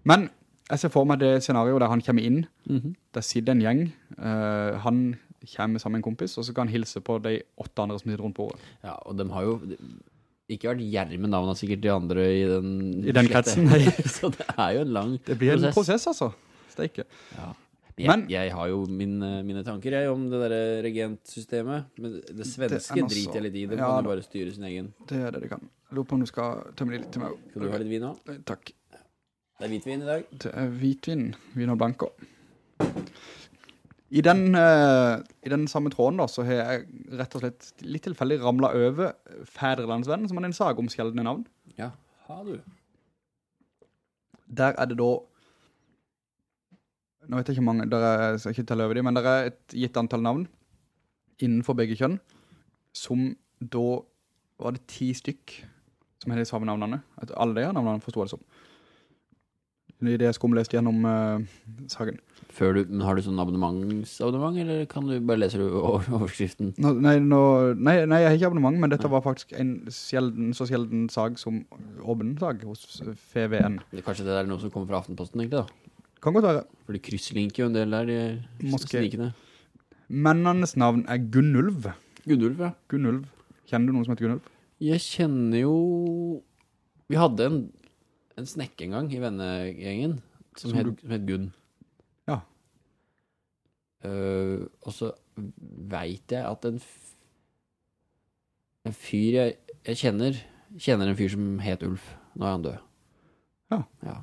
Men jeg ser for meg det scenarioet der han kommer inn, Mhm. der sitter en gjeng, Uh, han kommer sammen med en kompis, og så kan han hilse på de åtte andre som sitter rundt bordet. Ja, og de har jo ikke vært gjerrig med navnet sikkert de andre i den I den kretsen, nei. Så det er jo en lang prosess. Det blir en prosess. prosess, altså. Steike. Ja. Jeg, Men- jeg har jo min, eh, mine tanker jeg, om det der regentsystemet. Men det svenske driter jeg litt i. det Ja, kan jo bare styre sin egen. Det er det det kan. Jeg lurer på om du skal tømme litt til meg. Skal du ha litt vin også? Takk. Det er hvitvin i dag. Det er hvitvin, vin og blanco. I den, uh, I den samme tråden da, så har jeg rett og slett litt tilfeldig ramlet over Fædrelandsvennen, som er en sag om skjeldende navn. Ja, har du. Der er det da, nå vet jeg ikke mange, der er, jeg skal ikke telle over de, men der er et gitt antall navn innenfor begge kjønn, som da var det ti stykk som hadde de samme navnene. At alle de her navnene forstod det som. I det jeg skumleste gjennom eh, saken. Du, har du sånn abonnementsabonnement, eller kan du bare lese over- overskriften? Nå, nei, nå, nei, nei, jeg har ikke abonnement, men dette var faktisk en sjelden, så sjelden sag som åpen sag hos FVN. Det- Kanskje det er noe som kommer fra Aftenposten, egentlig, da? Kan godt være. For de krysslinker jo en del der, de Moske. snikene. Mennenes navn er Gunnulv. Gunnulv, ja. Gunnulv. Kjenner du noen som heter Gunnulv? Jeg kjenner jo Vi hadde en, en snekke en gang i vennegjengen som, Som het, du- het Gunn. Ja. Uh, og så veit jeg at en, en fyr jeg, jeg kjenner, kjenner en fyr som het Ulf. Nå er han død. Ja.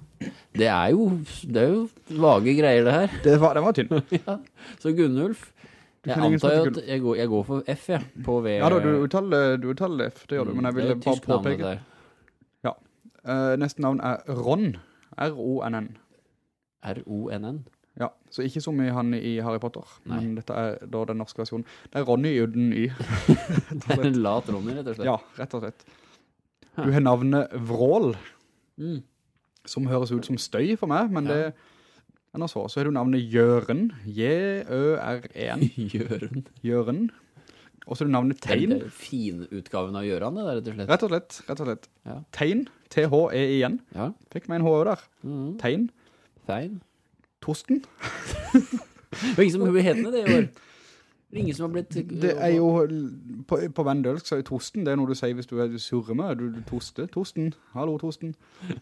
Det er jo Det er jo vage greier, det her. Det var, det var tynn. ja. Så Gunnulf Jeg antar jo at jeg går, jeg går for F, jeg. På V. Ja da, du uttaler, F, det gjør du, men jeg ville bare påpeke. Uh, neste navn er Ron. R-O-N-N. R-O-N-N. Ja, så ikke som i han i Harry Potter, Nei. men dette er da den norske versjonen. Det er Ronny uden Y. Det er en lat Ronny, rett og slett. Ja, rett og slett. Du har navnet Vrål, Mm. som høres ut som støy for meg, men Ja. det noe så. Så har du navnet Jøren, J-Ø-R-E-N, Jøren. Jøren. Og så har du navnet Det er den fine utgaven av Jøren, det der, rett og slett. rett og slett, rett og slett. Ja. Tein, T-H-E-I-N, Ja. fikk meg en H der. Mm. Tegn. Tegn. Torsten. Det var ingen som hetende det i år. Det er ingen som har blitt... Det er jo, på, på vendølsk så er Torsten, det er noe du sier hvis du er surre med, du, du toste, Torsten, hallo Torsten.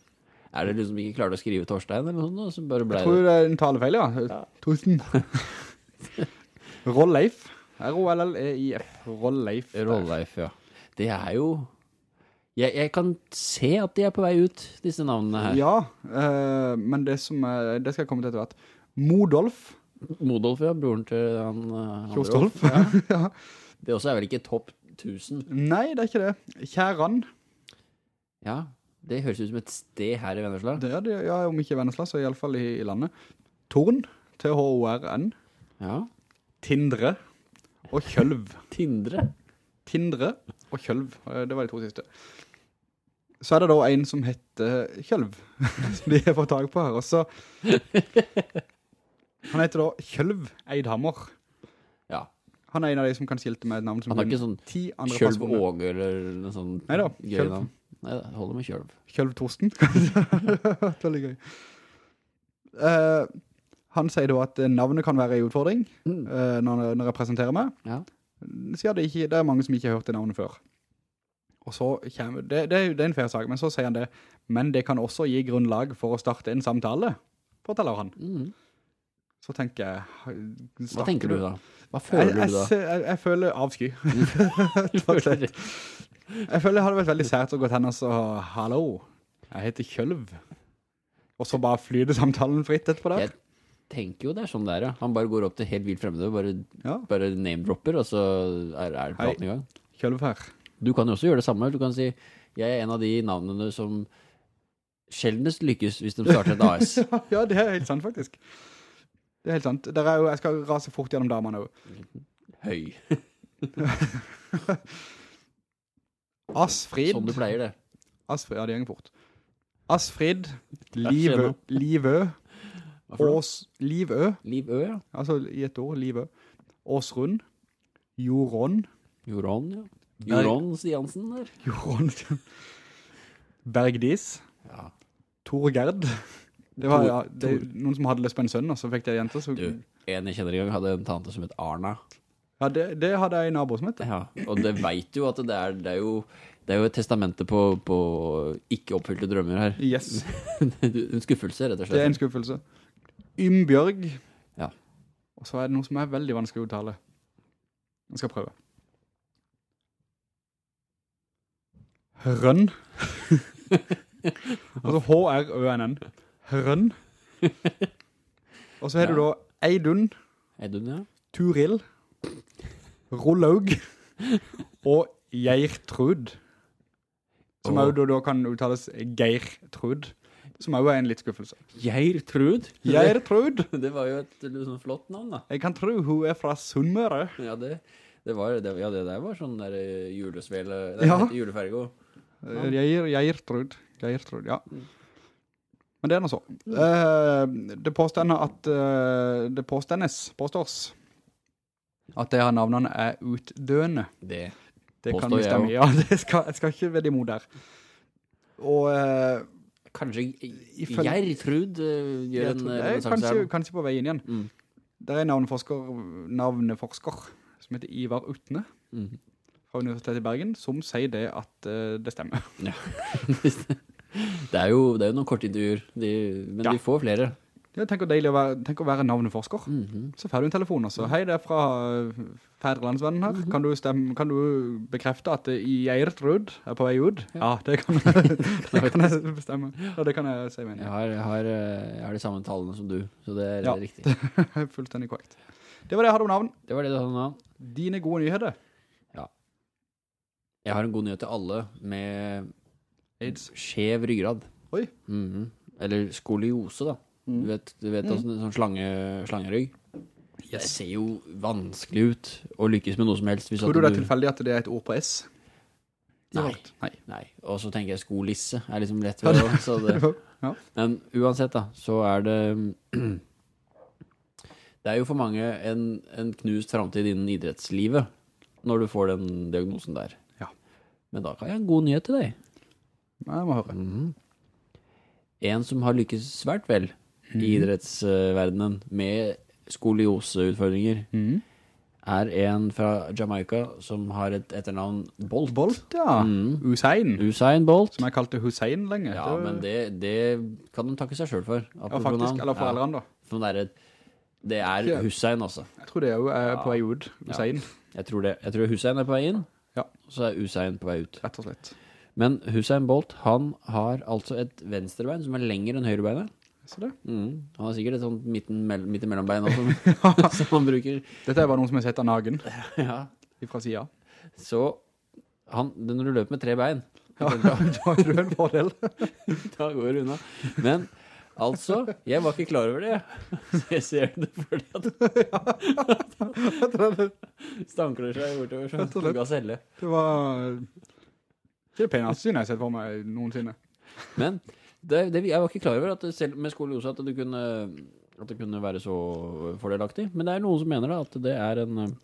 Er det liksom ikke klarer å skrive Torstein eller noe sånt, bare ble Jeg tror det? er en talefeil, ja. Ja. Torsten. Rolleif. R-O-L-L-E-I-F. Rolleif. Rolleif, ja. Det er jo... Jeg, jeg kan se at de er på vei ut, disse navnene her. Ja, eh, men det som er, det skal jeg komme til etter hvert. Modolf. Modolf, ja, broren til han... uh, han Kjostolf. Ja. ja. Det også er vel ikke topp 1000. Nei, det er ikke det. Kjæran. Ja, det høres ut som et sted her i Vennesla. Det er det, ja, om ikke i Vennesla, så i alle fall i, i landet. Torn. T-H-O-R-N. Ja. Tindre. Og Kjølv. Tindre. Tindre og Kjølv. Eh, Det var de to siste. Så er det da en som heter Kjølv, som de har fått tag på her. Og så... Han heter da Kjølv Eidhammer. Ja. Han er en av de som kan skilte med et navn som Han har ikke sånn Kjølv. Åge eller noe sånt Neida, gøy Kjølv. navn. Nei, det holder med Kjølv. Kjølv Torsten. Veldig gøy. Uh, han sier da at navnet kan være en utfordring Mm. uh, når, når jeg presenterer meg. Ja. Sier det, ikke, det er mange som ikke har hørt det navnet før. Og så kommer, det, det, det er en fair sak, men så sier han det, men det kan også gi grunnlag for å starte en samtale, forteller han. Mm. Så tenker jeg... Hva tenker du da? Hva Jeg, føler jeg, du da? jeg, jeg, føler avsky. Jeg føler det hadde vært veldig sært å gå til henne og så, hallo, jeg heter Kjølv. Og så bare flyter samtalen fritt etterpå der. Jeg tenker jo det er sånn det er, ja. Han bare går opp til helt vilt fremmede, bare, Ja, bare name-dropper, og så er, er praten i gang. Kjølv her. Du kan jo også gjøre det samme. Du kan si, jeg er en av de navnene som sjeldnest lykkes hvis de starter et AS. Ja, det er helt sant faktisk. Det er helt sant. Der er jo, jeg skal rase fort gjennom damene også. Høy. Asfrid. Som du pleier det. Asfrid, ja, det gjenger fort. Asfrid, Livø. Livø? Ås, Livø, Livø, ja. altså i et ord, Livø, Åsrund, Joron, Joron, ja. Joron Stiansen der. Joron, Bergdis, Ja. Tor Gerd. Det var ja, det, noen som hadde lyst på en sønn, og så fikk de en jente. Så, Du, en jeg kjenner i gang hadde en tante som het Arna. ja, det, det hadde jeg en nabo som het. Ja, og det vet du at det er, det er jo det er jo et testamente på, på ikke oppfylte drømmer her. Yes, en skuffelse, rett og slett. det er en skuffelse. Ymbjørg, Ja. Og så er det noe som er veldig vanskelig å uttale. Jeg skal prøve. Rønn. altså H-R-Ø-N-N. Hrønn. Og så har du da Eidun, Eidun, ja. Turil, Rolaug. og Geirtrud. Som Åh. også da, kan uttales Geirtrud. Som også er en litt skuffelse. Geirtrud? Geirtrud. Det var jo et sånn flott navn da. Jeg kan tro hun er fra Sunnmøre. Ja, det, det var, det, ja, det der var sånn der eh, julesvele, det Ja. juleferge julefergo. Eh, Geir, Geirtrud. Geirtrud, ja. Men det er noe så. Eh, det påstender at eh, det påstendes, påstås, at det her navnene er utdøende. Det. Det kan Påstår vi jeg jo. Ja, det skal, jeg skal ikke vedde imot der. Og eh, Kanskje Geirtrud Geir Trud gjør en kanskje, kanskje på vei inn igjen. Mm. Det er en navneforsker, navneforsker som heter Ivar Utne Mm. Fra Universitetet i Bergen, som sier det at uh, det stemmer. det, er jo, det er jo noen korte intervjuer, de, men Ja. de får flere. Tenker deilig å være, tenk å være navneforsker. Mhm. Så får du en telefon også. Hei, det er fra uh, Fædrelandsvennen her. kan, du stemme, kan du bekrefte at Gjertrud i Geirtrud er på vei ut? Ja, det, kan, det kan jeg bestemme. Ja, det kan jeg si meg Jeg har, jeg, har, eh, jeg har de samme tallene som du, så det er Ja. riktig. Fullstendig korrekt. Det var det jeg hadde om navn. Det var det du hadde nå. Dine gode nyheter. Jeg har en god nyhet til alle med AIDS. skjev ryggrad. Oi. Mhm. Eller skoliose da. Mm. Du vet, du vet sånn, sånn slange, slangerygg. Det ser jo vanskelig ut å lykkes med noe som helst. Tror du det er tilfeldig at det er et ord på S? Nei. Nei. Nei. Og så tenker jeg skolisse er liksom lett ved så det, Ja. Men uansett da, så er det Det er jo for mange en, en knust fremtid innen idrettslivet når du får den diagnosen der. Men da kan jeg ha en god nyhet til deg. Nei, jeg må høre. Mhm. En som har lykkes svært vel Mhm. i idrettsverdenen med skolioseutfordringer, Mhm. er en fra Jamaica som har et etternavn Bolt. Bolt, ja. Mhm. Usain. Usain Bolt. Som jeg kalte Hussein lenge. Ja, men det, det kan de takke seg selv for. Ja, apropos faktisk. navn. Eller foreldrene da. For det er, det er Hussein også. Jeg tror det er jo er på vei ut. Hussein, Jeg tror det. Jeg tror Hussein er på vei inn, så er Usain på vei ut. rett og slett. Men Hussein Bolt, han har altså et venstrebein som er lengre enn høyrebeinet. Det. Mm. Han har sikkert et sånt midten, mell- midt imellombein også, som han bruker. Dette er bare noen som har sett av nagen Ja. fra siden. Så han, når du løper med tre bein, Ja, da har du en fordel. da går du unna. Men altså, jeg var ikke klar over det. Så jeg ser det fordi at stankler seg bortover som slett. gaselle. Det var ikke det peneste synet jeg har sett for meg noensinne. Men det, det, jeg var ikke klar over at selv med skoliose at det kunne at det kunne være så fordelaktig. Men det er noen som mener da at det er en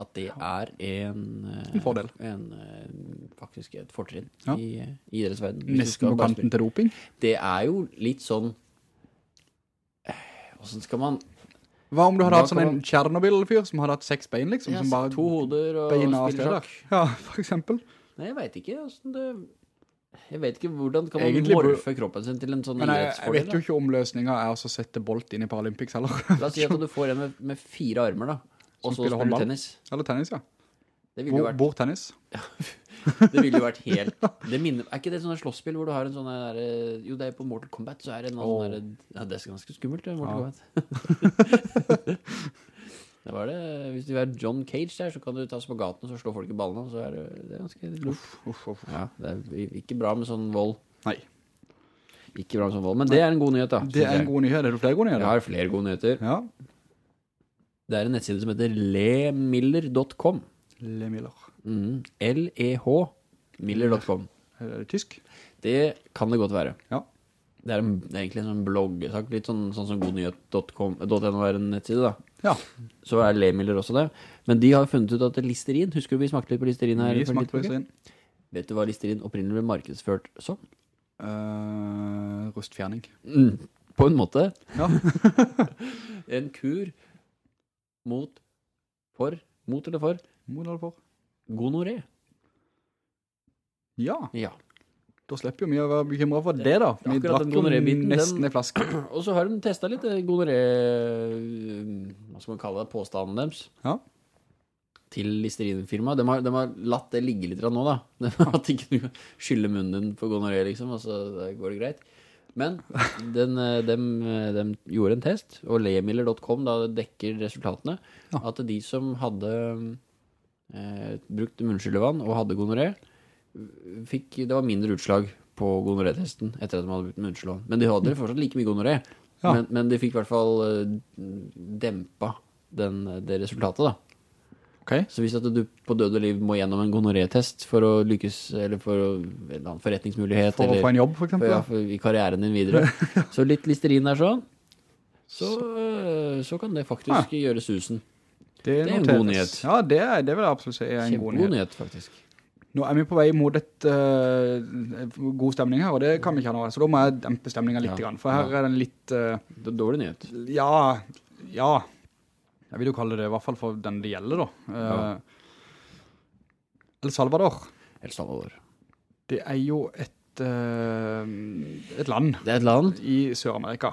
at det er en eh, En fordel. En, eh, faktisk et fortrinn Ja. i, i idrettsverden. Nesten på kanten til roping. Det er jo litt sånn Åssen skal man Hva om du hadde hatt sånn en man- Tjernobyl-fyr som hadde hatt seks bein, liksom? ja, som bare To hoder og spiller sjakk? Ja, for eksempel. Nei, jeg vet ikke åssen det Jeg vet ikke hvordan kan man Egentlig morfe kroppen sin til en sånn Men jeg, jeg vet jo ikke om løsninga er å sette Bolt inn i Paralympics heller. La oss si at du får en med, med fire armer, da. Og så spiller spiller håndball. tennis. Eller tennis, ja. Det ville jo Bord- vært Bordtennis. Det ville jo vært helt det minner, Er ikke det sånne slåsspill hvor du har en sånn der Jo, det er på Mortal Kombat, så er det en oh. sånn der Ja, det er ganske skummelt, det, Mortal Ja. Kombat. det var det Hvis du er John Cage der, så kan du ta på gaten og så slå folk i ballene, så er det, det er ganske lurt. Uff, uff. Ja, det er ikke bra med sånn vold. Nei. Ikke bra med sånn vold, men det er en god nyhet, da. Det er en god nyhet. Er det flere gode nyheter? Jeg har flere gode nyheter. Ja. Det er en nettside som heter lemiller.com. Lemiller. Mm. L-E-H Miller.com. Er det tysk? Det kan det godt være. Ja. Det er, en, det er egentlig en sånn bloggsak, litt sånn, sånn som godnyhet.no er en nettside da. Ja. Så er Lemiller også det. Men de har funnet ut at listerin, husker du vi smakte litt på listerin her? Vi smakte på? Listerin. Vet du hva listerin opprinnelig ble markedsført som? Uh, rustfjerning. Mm, på en måte. Ja. En kur mot, for, mot eller for, Mot eller for? gonoré. Ja, Ja. Da slipper jo mye å være bekymret for det da. Vi Akkurat drakk den jo gonoré-biten, nesten i en flaske. Og så har de testet litt eh, gonoré, eh, hva skal man kalle det, påstanden deres, Ja. til Listerin-firma. De har, de har latt det ligge litt grann nå da. De har At ikke du skylle munnen din for gonoré, liksom, og så går det greit. Men den, eh, dem, eh, dem gjorde en test, og lemiller.com da dekker resultatene, Ja. at de som hadde eh, brukt munnskyllevann og hadde gonoré, fikk, det var mindre utslag på gonoré-testen etter at de hadde brukt munnskyllevann. Men de hadde fortsatt like mye gonoré. Ja. Men, men de fikk i hvert fall eh, dempa den, det resultatet da. Ok. Så hvis at du på død og liv må gjennom en gonoré-test for å lykkes, eller for å, en annen forretningsmulighet, For å eller få en jobb, for for, ja, for, i karrieren din videre. Så litt listerin der sånn, så, eh, så kan det faktisk gjøre susen. Det, det er en god nyhet. Ja, det, er, det vil jeg absolutt si er en god Kjempegod nyhet. nyhet, faktisk. Nå er vi på vei mot et uh, god stemning her, og det kan vi ikke ha nå. Så da må jeg dempe stemningen litt, Ja. grann, for her Ja. er den litt... Uh, Det er dårlig nyhet. Ja, ja. Jeg vil jo kalle det i hvert fall for den det gjelder da. Ja. Eh, El Salvador, El Salvador. det er jo et, eh, et land Det er et land. i Sør-Amerika.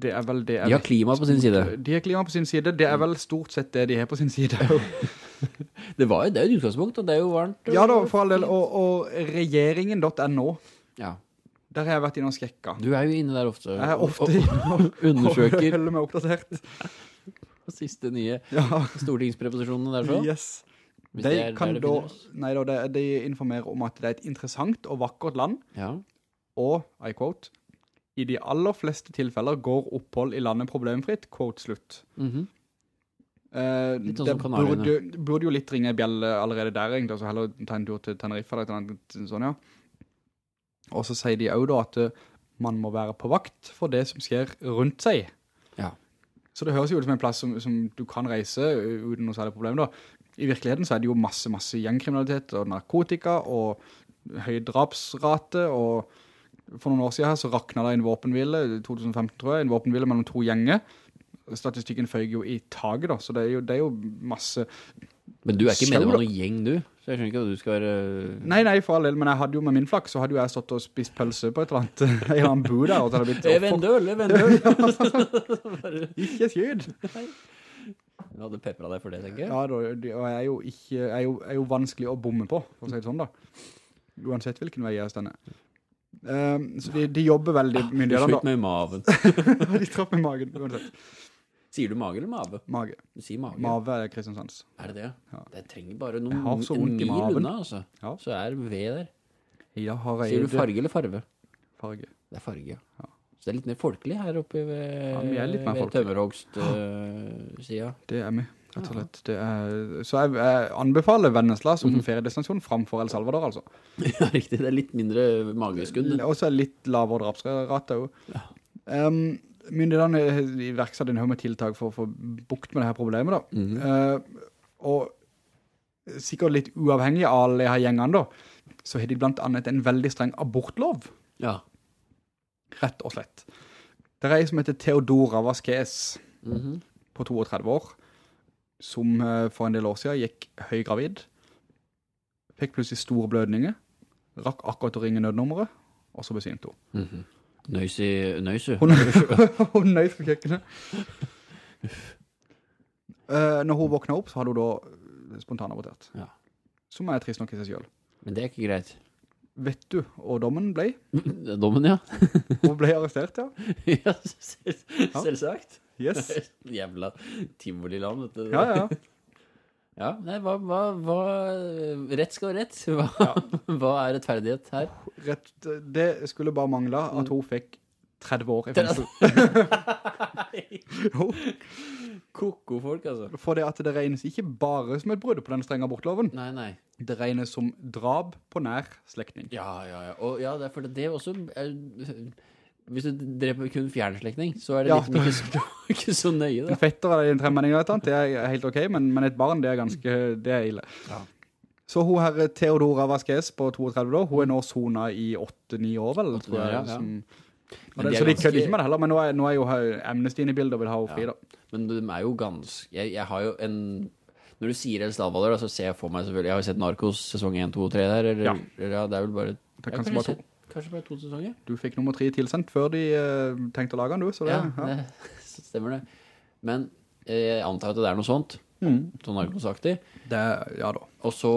Det er vel det er De har klima på sin side. De har klima på sin side. Det er vel stort sett det de har på sin side. Det, var, jo- det et utgangspunkt, og det er jo varmt. ja da, for all del. Og, og regjeringen.no, Ja. der har jeg vært inne og skrekka. Du er jo inne der ofte. Jeg er og- ofte og- inne og og følger meg oppdatert. på siste nye Ja, stortingspreposisjonene der så. yes. Hvis De er kan da, nei da, de, informerer om at det er et interessant og vakkert land, Ja. og, I quote, i de aller fleste tilfeller går opphold i landet problemfritt, quote slutt. Eh, Litt sånn det burde, burde jo litt ringe bjelle allerede der egentlig, altså heller ta en tur til Tenerife eller et eller sånn, ja. Og så sier de også da at eh, man må være på vakt for det som skjer rundt seg. Så det høres jo ut som en plass som, som du kan reise uh, uten noe særlig problem da. I virkeligheten så er det jo masse, masse gjengkriminalitet og narkotika og høy drapsrate og for noen år siden her så rakna det en våpenhvile, i 2015 tror jeg, en våpenhvile mellom to gjenger. Statistikken føyger jo i taget da, så det er jo, det er jo masse... Men du er ikke medlem av noen gjeng, du. Så jeg skjønner ikke at du skal være... Nei, nei, for all del, men jeg hadde jo med min flaks, så hadde jo jeg stått og spist pølse på et eller annet, en eller annen bu der, og så hadde jeg blitt... Evendøl, vender øl, jeg vender øl. Ikke skyd! Du hadde peppret deg for det, tenker jeg. Ja, da, og jeg er jo, ikke, jeg er jo, er jo vanskelig å bomme på, for å si det sånn da. Uansett hvilken vei jeg stender. Um, så de, de jobber veldig mye Du de da. meg med maven. de traff med magen, uansett. Sier du mage eller mave? Mage. Du sier mage. Mave er Kristiansands. Er det det? Ja. Det trenger bare noen en mil unna, altså. Ja. Så er V der. Ja, har jeg... Sier du farge eller farve? farge. Det er farge, ja. Så det er litt mer folkelig her oppe ved, Ja, vi er litt mer ved Tømmerhågst tømmerhogst-sida. Det er vi, rett og slett. Det er, så jeg, jeg anbefaler Vennesla som Mhm. feriedestinasjon framfor El Salvador, altså. ja, riktig. Det er litt mindre mageskudd. Og så er litt lavere drapsrate Ja. Um, myndighetene iverksatt en høy med tiltak for å få bukt med det her problemet da. Mhm. uh, og sikkert litt uavhengig av alle her gjengene da, så har de blant annet en veldig streng abortlov, Ja. rett og slett. Det er en som heter Theodora Vasquez Mhm. på 32 år, som eh, for en del år siden gikk høygravid, fikk plutselig store blødninger, rakk akkurat å ringe nødnummeret, og så besvimte hun. Mhm. Nøys i nøysu. Hun, hun nøys på kjøkkenet. Eh, når hun våkna opp, så hadde hun da spontanabortert. Ja. Som er trist nok i seg selv. Men det er ikke greit. Vet du og dommen ble? Dommen, ja. Hun ble arrestert, ja. ja selv, selvsagt. Yes. Jævla tivoli-land, vet du. Ja, ja. Ja, nei, hva, hva, hva, rett skal være rett. Hva, hva er rettferdighet her? Rett, det skulle bare mangle at hun fikk 30 år i fengsel. Jo, Koko folk, altså. For det at det regnes ikke bare som et brudd på den strenge abortloven. Nei, nei. Det regnes som drap på nær slektning. Ja, ja, ja. Og ja, det er fordi det også er, Hvis du dreper kun fjernslektning, så er det Ja, liksom ikke så, ikke så nøye, da. En fetter eller en tremenning eller annet, det er helt ok, men, men et barn, det er ganske, det er ille. Ja. Så hun her, Theodora Vasquez på 32 år, hun er nå sona i 8-9 år, vel, tror jeg. ja, ja. Som, det, de er så de kødder ikke med det heller, men nå er, nå er jo Amnesty inne i bildet og vil ha henne fri da. Men de er jo ganske jeg, jeg har jo en Når du sier El Salvador, så ser jeg for meg selvfølgelig Jeg har jo sett Narcos sesong 1, 2 og 3 der. Eller, Ja. eller, ja, det er vel bare Det er kanskje bare sett- kanskje bare to sesonger. Du fikk nummer tre tilsendt før de uh, tenkte å lage den, du, så det, Ja, ja. det stemmer det. Men eh, jeg antar at det er noe sånt, Mm. sånn sagt det ja da. Og så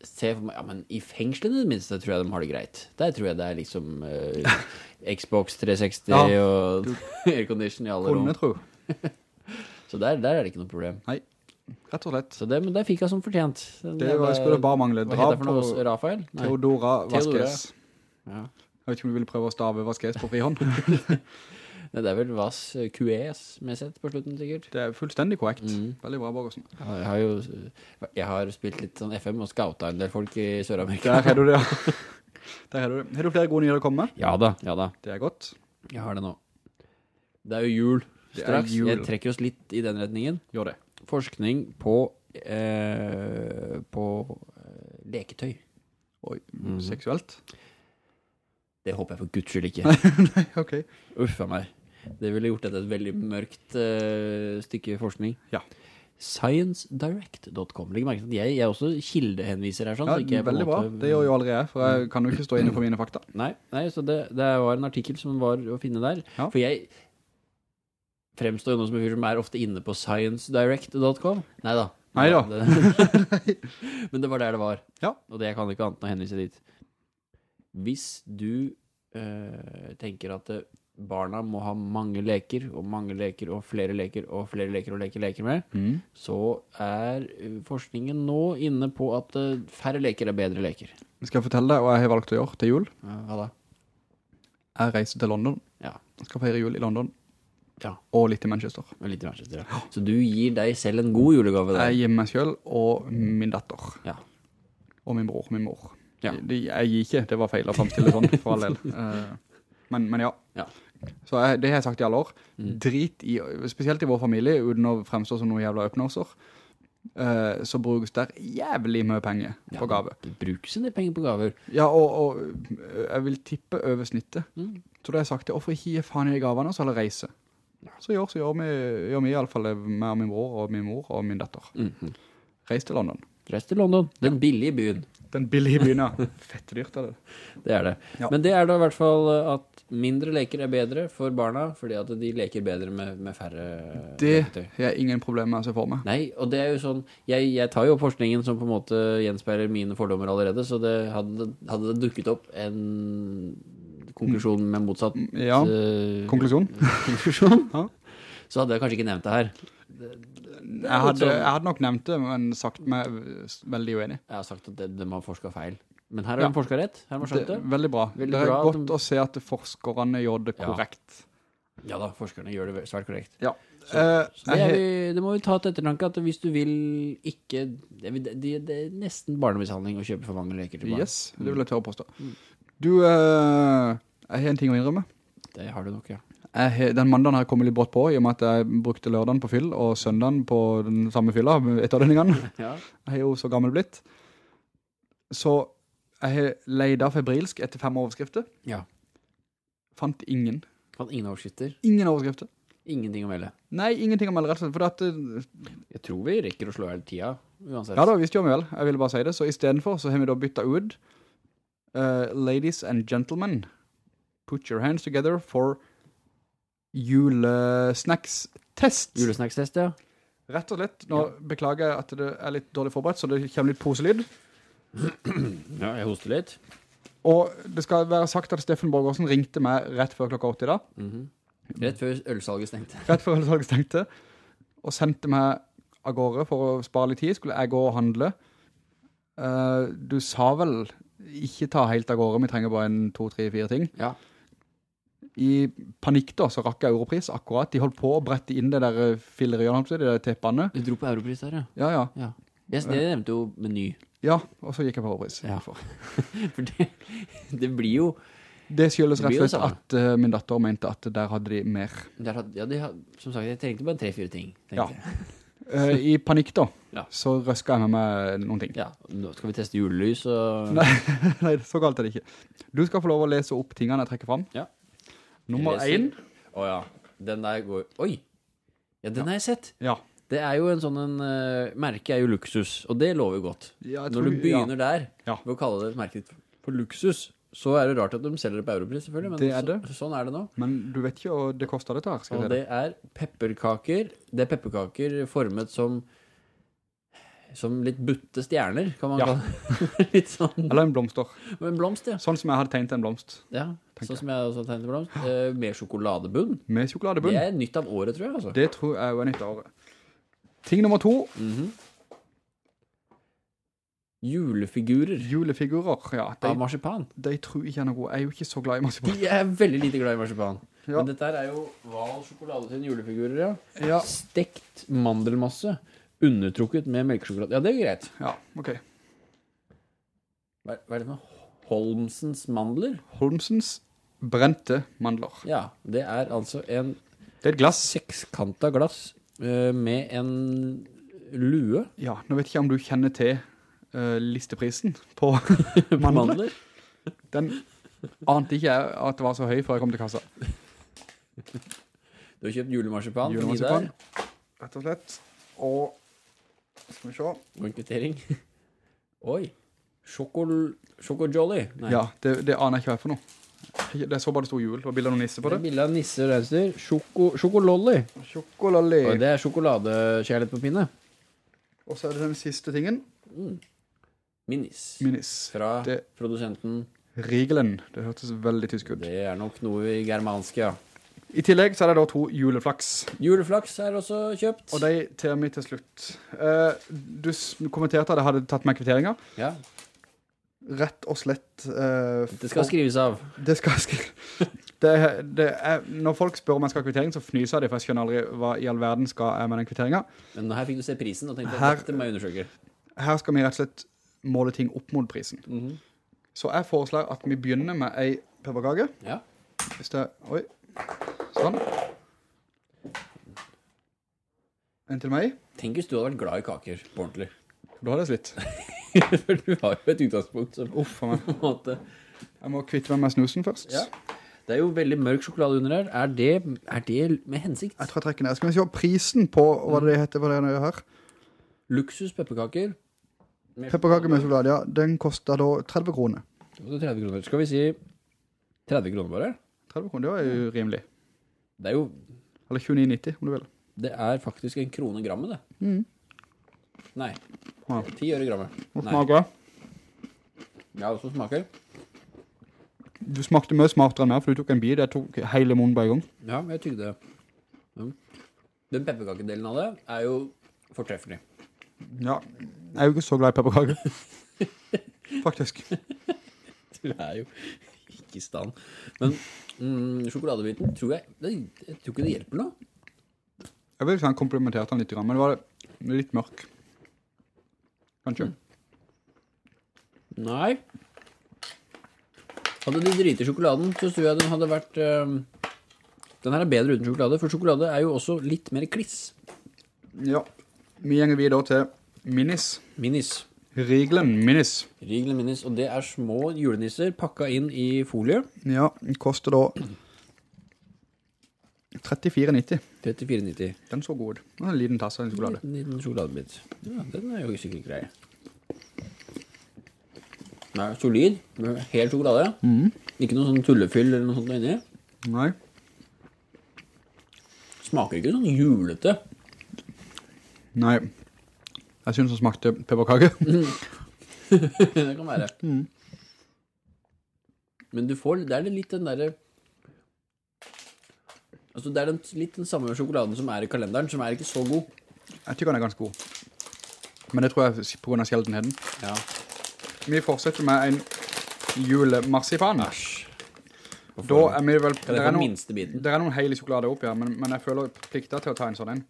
se for meg, ja, men i fengslene det minste tror jeg de har det greit. Der tror jeg det er liksom eh, Xbox 360 Ja, og aircondition i alle rom. Kunne tro. Så der, der er det ikke noe problem. Nei, rett og slett. Så det, men det fikk jeg som fortjent. Den Det var, skulle bare mangle. Hva heter det for noe? Rafael? Nei. Theodora Theodora. Ja. Jeg vet ikke om du vil prøve å stave vaskes på frihånd. Nei, Det er vel Vas QES med sett på slutten, sikkert. Det er fullstendig korrekt. Mm. Veldig bra, Borgersen. Jeg har jo Jeg har spilt litt sånn FM og scouta en del folk i Sør-Amerika. Der har du det, ja. Der har du det. Har du flere gode nyheter å komme med? Ja da, ja da. Det er godt. Jeg har det nå. Det er jo jul er straks. jul. Jeg trekker oss litt i den retningen. Gjør det. Forskning på eh, på eh, leketøy. Oi, mm. seksuelt? Det håper jeg for guds skyld ikke. Nei, ok. Uff a meg. Det ville gjort dette et veldig mørkt uh, stykke forskning. Ja. ScienceDirect.com. Legg merke til at jeg, jeg også kildehenviser her sånn. Ja, så på veldig bra. Det gjør jo jeg, for jeg kan jo ikke stå inne for mine fakta. Nei, nei så det, det var en artikkel som var å finne der. Ja. For jeg fremstår jo nå som en fyr som er ofte inne på ScienceDirect.com. Neida. Neida. Neida. Men det var der det var. Ja. Og det jeg kan ikke annet enn å henvise dit. Hvis du øh, tenker at eh, barna må ha mange leker, og mange leker, og flere leker, og flere leker og leker leker med, Mm. så er eh, forskningen nå inne på at færre leker er bedre leker. Skal jeg fortelle deg hva jeg har valgt å gjøre til jul? Ja, hva da? Jeg reiser til London. Ja. Jeg skal feire jul i London. Ja. Og litt i Manchester. Og Litt i Manchester, ja. Så du gir deg selv en god julegave der. Jeg gir meg selv og min datter. Ja. Og min bror, min mor. Ja. Det, jeg gir ikke, det var feil å fremstille sånn, for all del. Eh, men, men ja. Ja. Så jeg, det har jeg sagt i alle år. Mm. Drit i, spesielt i vår familie, uten å fremstå som noen jævla øpnåser, uh, så brukes der jævlig mye penger på gave. Det brukes en del penger på gaver. Ja, og, og øh, jeg vil tippe over snittet. Mm. Så da har jeg sagt, hvorfor ikke faen i gavene, så eller reise. Så i år så gjør vi, gjør vi i alle fall det med min bror og min mor og min datter. Mhm. Reis til London. Reis til London. Den billige byen. Den billige byen, ja. Fett dyrt er det. Det er det. Ja. Men det er da i hvert fall eh, at mindre leker er bedre for barna, fordi at de leker bedre med, med færre Det leketøy. har jeg ingen problem med å se for meg. Nei, og det er jo sånn Jeg, jeg tar jo forskningen som på en måte gjenspeiler mine fordommer allerede, så det hadde, hadde det dukket opp en konklusjon med motsatt Ja, eh, konklusjon. konklusjon, Ja. så hadde jeg kanskje ikke nevnt det her. Jeg hadde, jeg hadde nok nevnt det, men sagt meg veldig uenig. Jeg har sagt at de, de har forsket feil. Men her har Ja. de forsket rett. Her har de skjønt det. veldig bra. Veldig det er bra godt de- å se at forskerne gjør det korrekt. Ja da, forskerne gjør det svært korrekt. Ja. Så, uh, så det, vi, det må vi ta til ettertanke at hvis du vil ikke Det, er- det, det er nesten barnemishandling å kjøpe for mange leker til barn. Yes, det vil jeg tørre påstå. Du, uh, jeg har en ting å innrømme. Det har du nok, ja. Jeg, den mandagen har jeg kommet litt brått på, i og med at jeg brukte lørdagen på fyll, og søndagen på den samme fylla, etter denne gangen. ja. Jeg er jo så gammel blitt. Så jeg har leida febrilsk etter fem overskrifter. Ja. Fant ingen. Fant ingen overskrifter. Ingen overskrifter. Ingenting å melde. Nei, ingenting å melde rett og slett, for at, eh, Jeg tror vi rekker å slå hele tida, uansett. ja da, visst gjør vi vel. Jeg ville bare si det. Så i stedet for så har vi da byttet ut uh, Ladies and gentlemen, put your hands together for julesnacks-test. Julesnackstest, ja. Rett og slett. Nå beklager jeg at det er litt dårlig forberedt, så det kommer litt poselyd. Ja, jeg hoster litt. Og det skal være sagt at Steffen Borgårdsen ringte meg rett før klokka 80 da, Mhm. Rett før ølsalget stengte. rett før ølsalget stengte, og sendte meg av gårde for å spare litt tid, skulle jeg gå og handle. Uh, du sa vel ikke ta helt av gårde, vi trenger bare en, to, tre, fire ting. Ja. I panikk da, så rakk jeg Europris akkurat. De holdt på å brette inn det der eh, si, de der teppene. Du dro på Europris der, ja. Ja, ja. ja. Yes, det nevnte jo Meny. Ja, og så gikk jeg på Europris. Ja. For det, det blir jo Det skyldes rett og slett at uh, min datter mente at der hadde de mer. der, had- ja, de, had- Som sagt, jeg trengte bare tre-fire ting. Ja. Eh, I panikk da, Ja. så røsket jeg med meg noen ting. ja. Nå skal vi teste julelys og Nei, nei, så galt er det ikke. Du skal få lov å lese opp tingene jeg trekker frem. Ja. Nummer én. Å ja. Den der går Oi! Ja, den har jeg sett. Ja. Det er jo en sånn en uh, Merke er jo luksus, og det lover godt. Ja, jeg Når du begynner der Ja. ved å kalle det merket for luksus, så er det rart at de selger det på europris, selvfølgelig, men Det er det. Så, sånn er det nå. Men du vet ikke hva det koster dette her, skal Og jeg si det er pepperkaker. Det er pepperkaker formet som som litt butte stjerner, kan man Ja. kalle det. sånn, Eller en blomster. en blomst, ja. Sånn som jeg hadde tegnet en blomst. ja. Sånn som jeg også tegnet en blomst. Eh, med sjokoladebunn. Med sjokoladebunn. Det Det, er nytt av året, tror jeg, altså. tror jeg er nytt av året. Ting nummer to, Mhm. Julefigurer julefigurer. Ja, av de, marsipan. de tror ikke jeg er noe god. Jeg er jo ikke så glad i marsipan. De er veldig lite glad i marsipan. Ja. Men dette er jo Val sjokolade til julefigurer, ja. Ja, Stekt mandelmasse, undertrukket med melkesjokolade. Ja, det er greit. ja ok. Hva, hva er det med Holmsens mandler? Holmsens brente mandler. Ja, det er altså en Det er et glass. sekskanta glass eh, med en lue Ja, nå vet jeg ikke om du kjenner til eh, listeprisen på mandler. mandler. Den ante ikke jeg at det var så høy før jeg kom til kassa. Du har kjøpt julemarsipan, Julemarsipan, rett og slett. Og, skal vi se. og en kvittering. Oi, Sjokol... Sjokojolly. Ja, det, det aner jeg ikke hva er for noe. Det så bare det stod jul, det var bilder av noen nisse på det er det. bilde av nisse og reinsdyr. Sjoko, sjokololly. Sjokolade. Og det er sjokoladekjærlighet på pinne. Og så er det den siste tingen. Minis. Minis. Fra Det- produsenten. Rigelen. Det hørtes veldig tysk ut. Det er nok noe i germansk, ja. I tillegg så er det da to juleflaks. Juleflaks er også kjøpt. Og de ter vi til slutt. Uh, du kommenterte at jeg hadde tatt med kvitteringer. Ja, Rett og slett... Uh, det skal skrives av. Det skal skrives... Det, det er, når folk spør om jeg skal ha kvittering, så fnyser de, for jeg skjønner aldri hva i all verden skal jeg med den kvitteringen. Men her fikk du se prisen og tenkte Her- at dette må jeg undersøke. Her skal vi rett og slett måle ting opp mot prisen. Mhm. Så jeg foreslår at vi begynner med ei pepperkake. Ja. Hvis det, oi, sånn. En til meg. Tenk hvis du hadde vært glad i kaker, på ordentlig. Da hadde jeg slitt. For du har jo et utgangspunkt som Uff, for meg. måte... Jeg må kvitte meg med snusen først. Ja. Det er jo veldig mørk sjokolade under her. Er det, er det med hensikt? Jeg tror jeg trekker ned. Skal vi se prisen på hva det heter, for det er her. Luksus pepperkaker. Med med sjokolade, ja. Den koster da 30 kroner. 30 kroner. Skal vi si 30 kroner bare? 30 kroner, det var jo rimelig. Det er jo, Eller 29,90 om du vil. det er faktisk en krone grammet, det. Mm. Nei, Ja. 10 øre grammet. Og smaker det. ja, også smaker. Du smakte mye smartere enn meg, for du tok en bit. Jeg tok hele munnen på en gang. Ja, jeg tygde det. Ja. Den pepperkakedelen av det er jo fortreffelig. Ja, jeg er jo ikke så glad i pepperkake. Faktisk. Du er jo stand. Men mm, sjokoladebiten tror jeg, det, jeg tror ikke det hjelper noe. Jeg vil si han komplementerte han litt, men det var litt mørk. Kanskje. Nei. Hadde de driti sjokoladen, så tror jeg den hadde vært øh, Den her er bedre uten sjokolade, for sjokolade er jo også litt mer kliss. Ja. Vi gjenger videre til minis. Minis. Rigelen minis. Riegel minis, og det er små julenisser pakka inn i folie. Ja, den koster da 34,90. 34,90. Den så god. Det En liten tasse av en sjokolade. En liten sjokoladebit. Ja, den er jo sikkert grei. Den er solid. med Helt sjokolade. Ikke noe sånn tullefyll eller noe sånt inni. Nei. Smaker ikke sånn julete. Nei. Jeg synes den smakte pepperkake. det kan være. Men du får, det er litt den der... Altså, det er den, litt den samme sjokoladen som er i kalenderen, som er ikke så god. Jeg tykker den er ganske god. Men det tror jeg på grunn av sjeldenheden. Ja. Vi fortsetter med en julemarsipan. Asj. Da er vi vel... Det er noen-? Det er noen hele sjokolade opp, ja, men, men jeg føler plikta til å ta en sånn en.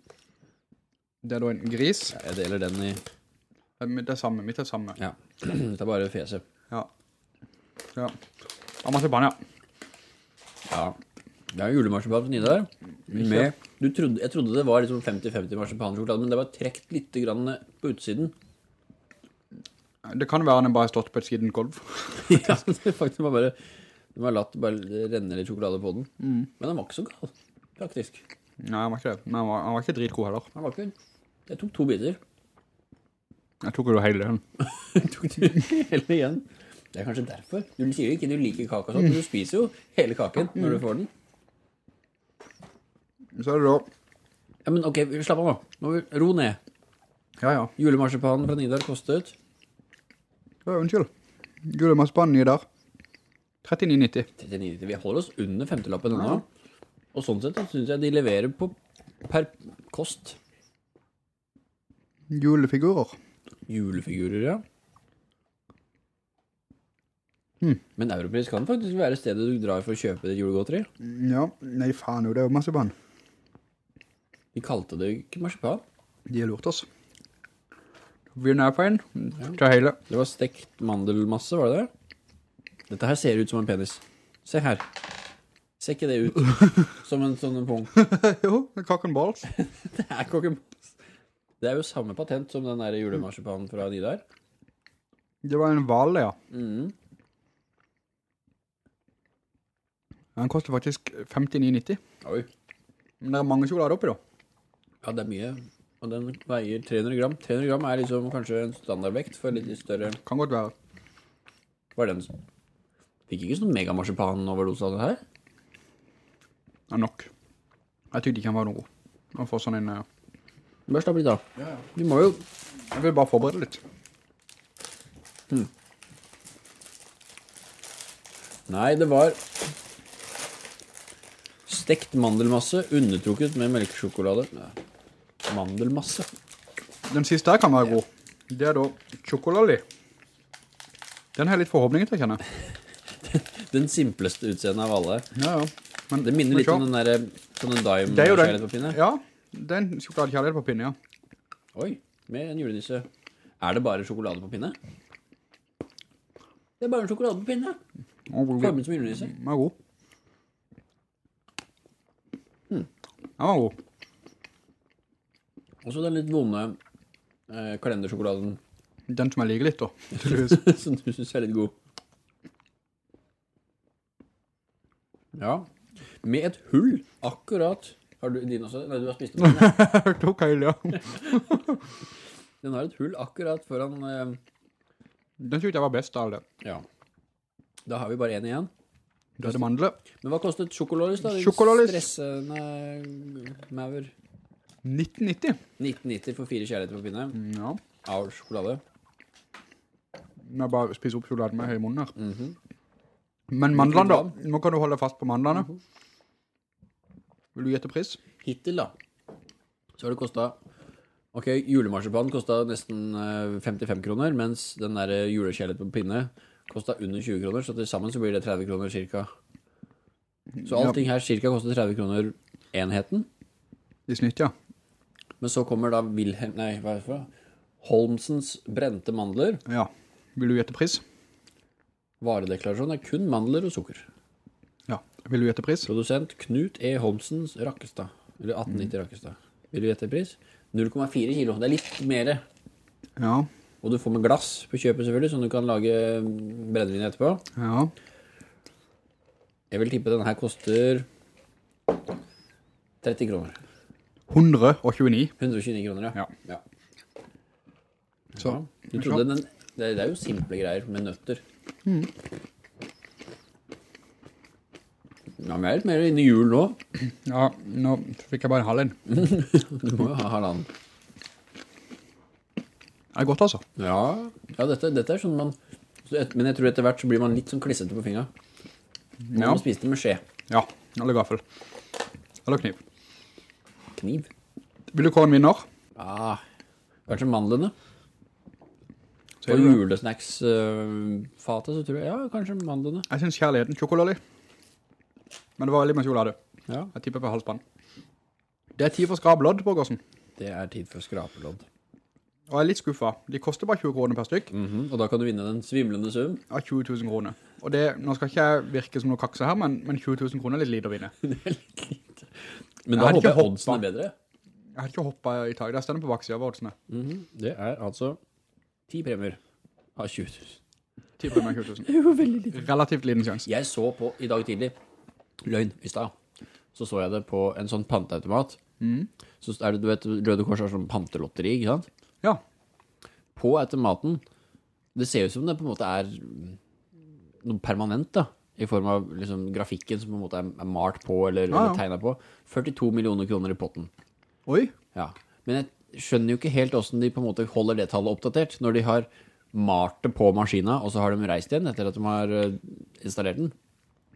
Det er da en gris. Jeg deler den i... Det er samme, mitt er samme. Ja. det er bare fjeset. Ja. Ja. Ja, marsipan, ja. Ja. Det er julemarsipan på Nidar. Med, du trodde, jeg trodde det var liksom 50-50 marsipansjokolade, men det var trekt litt grann på utsiden. Det kan være den bare har stått på et siden gulv. ja, det faktisk var bare... Du har latt bare renne litt sjokolade på den. Men den var ikke så gal, faktisk. Nei, han var ikke det. Men han var, han var ikke dritgod heller. Den var ikke... Jeg tok to biter. Jeg tok jo hele den. tok du hele igjen? Det er kanskje derfor. Du sier jo ikke du liker kake og sånt, men du spiser jo hele kaken når du får den. Så er det da... Ja, men ok, slapp av nå. Nå ro ned. Ja, ja. Julemarsipanen fra Nidar kostet Ja, unnskyld. Julemarsipanen Nidar. 39,90. 39,90. Vi holder oss under femtelappen ennå. Og sånn sett så synes jeg de leverer på per kost. Julefigurer. Julefigurer, ja. Men Europris kan faktisk være stedet du drar for å kjøpe ditt julegodteri. Ja, nei faen jo, det er jo marsipan. Vi kalte det ikke marsipan. De har lurt oss. Vi er på en. Ta hele. Det var stekt mandelmasse, var det det? Dette her ser ut som en penis. Se her. Ser ikke det ut som en sånn pung? jo, cock and balls. Det er kokken. Det er jo samme patent som den der julemarsipanen fra Nidar. Det var en vale, ja. Mhm. Den koster faktisk 59,90. Oi. Men det er mange sjokolader oppi da. Ja, det er mye. Og den veier 300 gram. 300 gram er liksom kanskje en standardvekt for litt større... Kan godt være. Var den... Fikk ikke sånn megamarsipan-overdose av det her? Ja, nok. Jeg tykte ikke han var noe. Å få sånn en... eh, Bare da. litt av. Vi må jo... Jeg vil bare forberede litt. Nei, det var... Stekt mandelmasse, undertrukket med melkesjokolade. Mandelmasse. Den siste her kan være god. Det er da chocolali. Den har jeg litt forhåpninger til, kjenner jeg. Den simpleste utseendet av alle. Ja, ja. Men, Det minner litt om den der sånn er jo kjærlighet den. på. Ja, det er en sjokoladekjærlighet på pinne, ja. Oi, med en julenisse. Er det bare sjokolade på pinne? Det er bare en sjokolade på pinne. Formen. Som julenisse. Den var god. Den var god. Og så den litt vonde eh, kalendersjokoladen Den som jeg liker litt da. som du synes er litt god. Ja. Med et hull, akkurat. Har du din også? Nei, du har spist den. Jeg tok hele, ja. Den har et hull akkurat foran... Eh, Den synes jeg var best av det. ja. Da har vi bare en igjen. Da er det mandler. Men hva kostet sjokololis da? Sjokololis. Stressende maver. 1990. 1990 for fire kjærligheter på pinne. Ja. Av sjokolade. Nå bare spiser opp sjokoladen med høy munnen her. -hmm. Men mandlene da, nå kan du holde fast på mandlene. Vil du gjette pris? Hittil da, så har det kostet... Ok, julemarsipan kosta nesten eh, 55 kroner, mens den der eh, på pinne kosta under 20 kroner, så til sammen så blir det 30 kroner cirka. Så allting her cirka koster 30 kroner enheten. I snitt, ja. Men så kommer da Wilhelm, nei, hva er det for? Holmsens brente mandler. Ja. Vil du gjette pris? Varedeklarasjon er kun mandler og sukker. Vil du gjette pris? Produsent Knut E. Holmsens Rakkestad. Eller 1890 Rakkestad. Vil du gjette pris? 0,4 kilo. Det er litt mer. Ja. Og du får med glass på kjøpet selvfølgelig, sånn du kan lage mm, brennevin etterpå. Ja. Jeg vil tippe denne her koster 30 kroner. 129. 129 kroner, ja. Ja. ja. Så. Du trodde den, det, er jo simple greier med nøtter. Ja, vi er litt mer inne i jul nå. Ja, nå fikk jeg bare en halv en. Du må jo ha halvannen. Det er godt altså. Ja, ja dette, dette er sånn man... Men jeg tror etter hvert så blir man litt sånn klissete på fingra. Man Ja. må spise det med skje. Ja, eller gaffel. Eller kniv. Kniv. Vil du kåre en vinner? Ja, kanskje mandlene. På julesnacks-fatet så tror jeg, ja, kanskje mandlene. Jeg synes kjærligheten sjokolade. Men det var veldig mye sjokolade. Ja, Jeg tipper på halvspann. Det er tid for skrablodd, Borgersen. det er tid for skrapelodd. Og jeg er litt skuffet. De koster bare 20 kroner per stykk. Mhm, Og da kan du vinne den svimlende sum. Ja, 20 000 kroner. Og det, nå skal ikke jeg virke som noe kakse her, men, men 20 000 kroner er litt lite å vinne. det er litt lite. Men da jeg håper jeg oddsene er bedre. Jeg har ikke hoppet i tag. Det er stedet på baksiden av oddsene. Mhm, Det er altså 10 premier av 20 000. 10 premier av 20 000. Relativt liten sjans. Jeg så på i dag tidlig, løgn i stad, så så jeg det på en sånn panteautomat. Så er det, du vet, Røde Kors har sånn pantelotteri, ikke sant? Ja. På automaten, det ser ut som det på en måte er noe permanent da, i form av liksom grafikken som på en måte er, er malt på eller, Ja, ja. eller tegnet på. 42 millioner kroner i potten. Oi, Ja. Men jeg skjønner jo ikke helt hvordan de på en måte holder det tallet oppdatert, når de har malt det på maskina, og så har de reist igjen etter at de har eh, installert den.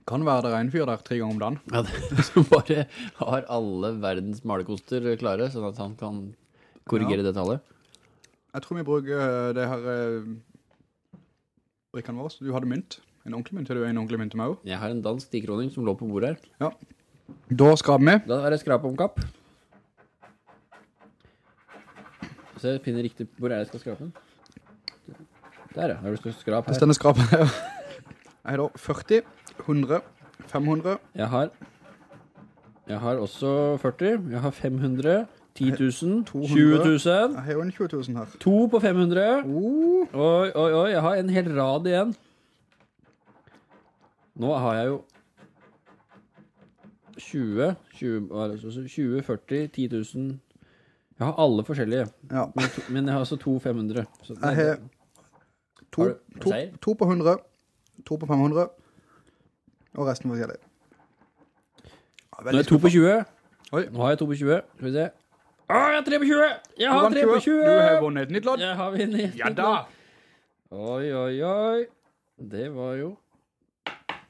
Kan være det er en fyr der tre ganger om dagen. Ja, det, som bare har alle verdens malekoster klare, sånn at han kan korrigere det tallet. Jeg tror vi bruker eh, det her eh, brikkene våre. Du hadde mynt. En ordentlig mynt. Har du en ordentlig mynt til meg også? Jeg har en dansk dikroning som lå på bordet her. Ja. Da skraper vi. Da er det skrap om kapp. Så jeg finner riktig hvor er det jeg skal skrape den. Der ja, har du stått skrap Hvis her. denne skraper her. Jeg har da 40, 100, 500, Jeg har, jeg har også 40, jeg har 500, 10 000, 200. 20 000, jeg har jo en 20 000 her. to på 500. Oh, Oi, oi, oi, jeg har en hel rad igjen. Nå har jeg jo 20, 20, hva er det så- 20 40, 10 000. Jeg har alle forskjellige, ja. men, to, men jeg har altså to 500. Så, Jeg har to, Har du to, to på 100, to på 500, og resten forskjellig. Ja, Nå er jeg to på 20. Oi. Nå har jeg to på 20. Skal vi se. Å, jeg har tre på 20! Jeg har vant tre på 20! Du har vunnet et nytt lodd. Jeg har vunnet. et Ja da! Oi, oi, oi. Det var jo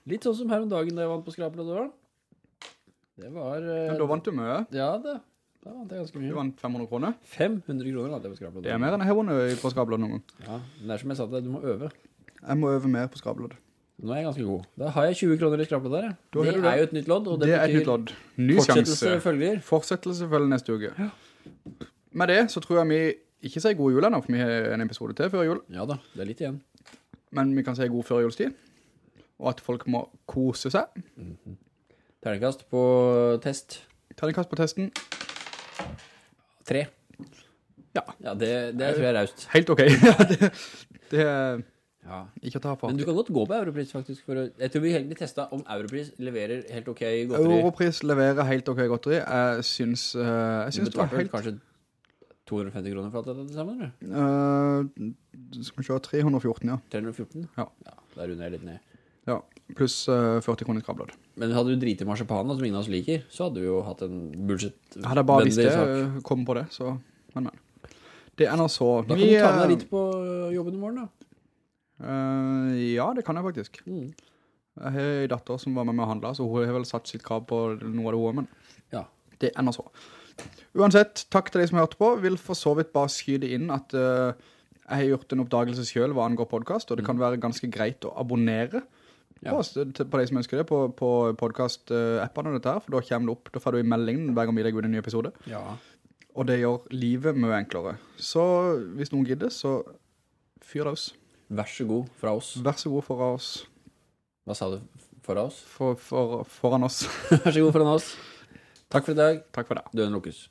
litt sånn som her om dagen da jeg vant på skrapeloddet. Det var... eh, Men da vant du mye. Ja, det. Da vant jeg ganske mye. Du vant 500 kroner. 500 kroner hadde jeg på skrapeloddet. Det er mer enn jeg har vunnet på skrabelod noen gang. Ja, men det er som jeg sa til deg, du må øve. Jeg må øve mer på skrabelod. Nå er jeg ganske god. Da har jeg 20 kroner i skrapet der. ja. Det det. er jo et nytt lodd, og det, Det et betyr lodd. Ny fortsettelse sjanse. følger. Fortsettelse følger neste uke. Med det så tror jeg vi ikke sier god jul ennå, for vi har en episode til før jul. Ja da, det er litt igjen. Men vi kan si god før julstid, Og at folk må kose seg. Terningkast på test. Terningkast på testen. Tre. Ja. Ja, det, det tror jeg er raust. Helt ok. Det, det Ja. ikke å ta på. Men du kan godt gå på Europris faktisk for å, Jeg tror vi egentlig testet om Europris leverer helt ok godteri Europris leverer helt ok godteri. Jeg syns, uh, jeg Du syns det var betalte helt... kanskje 250 kroner for alt dette sammen, eller? Uh, skal vi se, 314, ja. 314? Ja. Da runder jeg litt ned ja. Pluss uh, 40 kroner skrablod. Men hadde du drit i marsipan, som ingen av oss liker Så hadde du jo hatt en bullshit Hadde jeg bare visst det, sak. eh, kom på det, så... Men, men. Det er nå så... Da kan Vi, du ta med eh, deg litt på jobben i morgen da eh, ja, det kan jeg faktisk. mm. Jeg har en datter som var med meg og handlet, så hun har vel satt sitt krav på noe av det hun, men Ja, det ender så. Uansett, takk til de som hørte på. Vil for så vidt bare skyde inn at uh, jeg har gjort en oppdagelse selv hva angår podcast, og det kan være ganske greit å abonnere Ja. på, på de som ønsker det, på, på podcast-appene og dette her, for da kommer det opp, da får du i meldingen hver gang vi legger ut en ny episode, ja. og det gjør livet mye enklere. Så hvis noen gidder, så fyr løs. Vær så god fra oss Vær så god fra oss, Hva sa du for oss? for, for, foran oss. Vær så god foran oss Takk for i dag Takk for det. Døden lukkes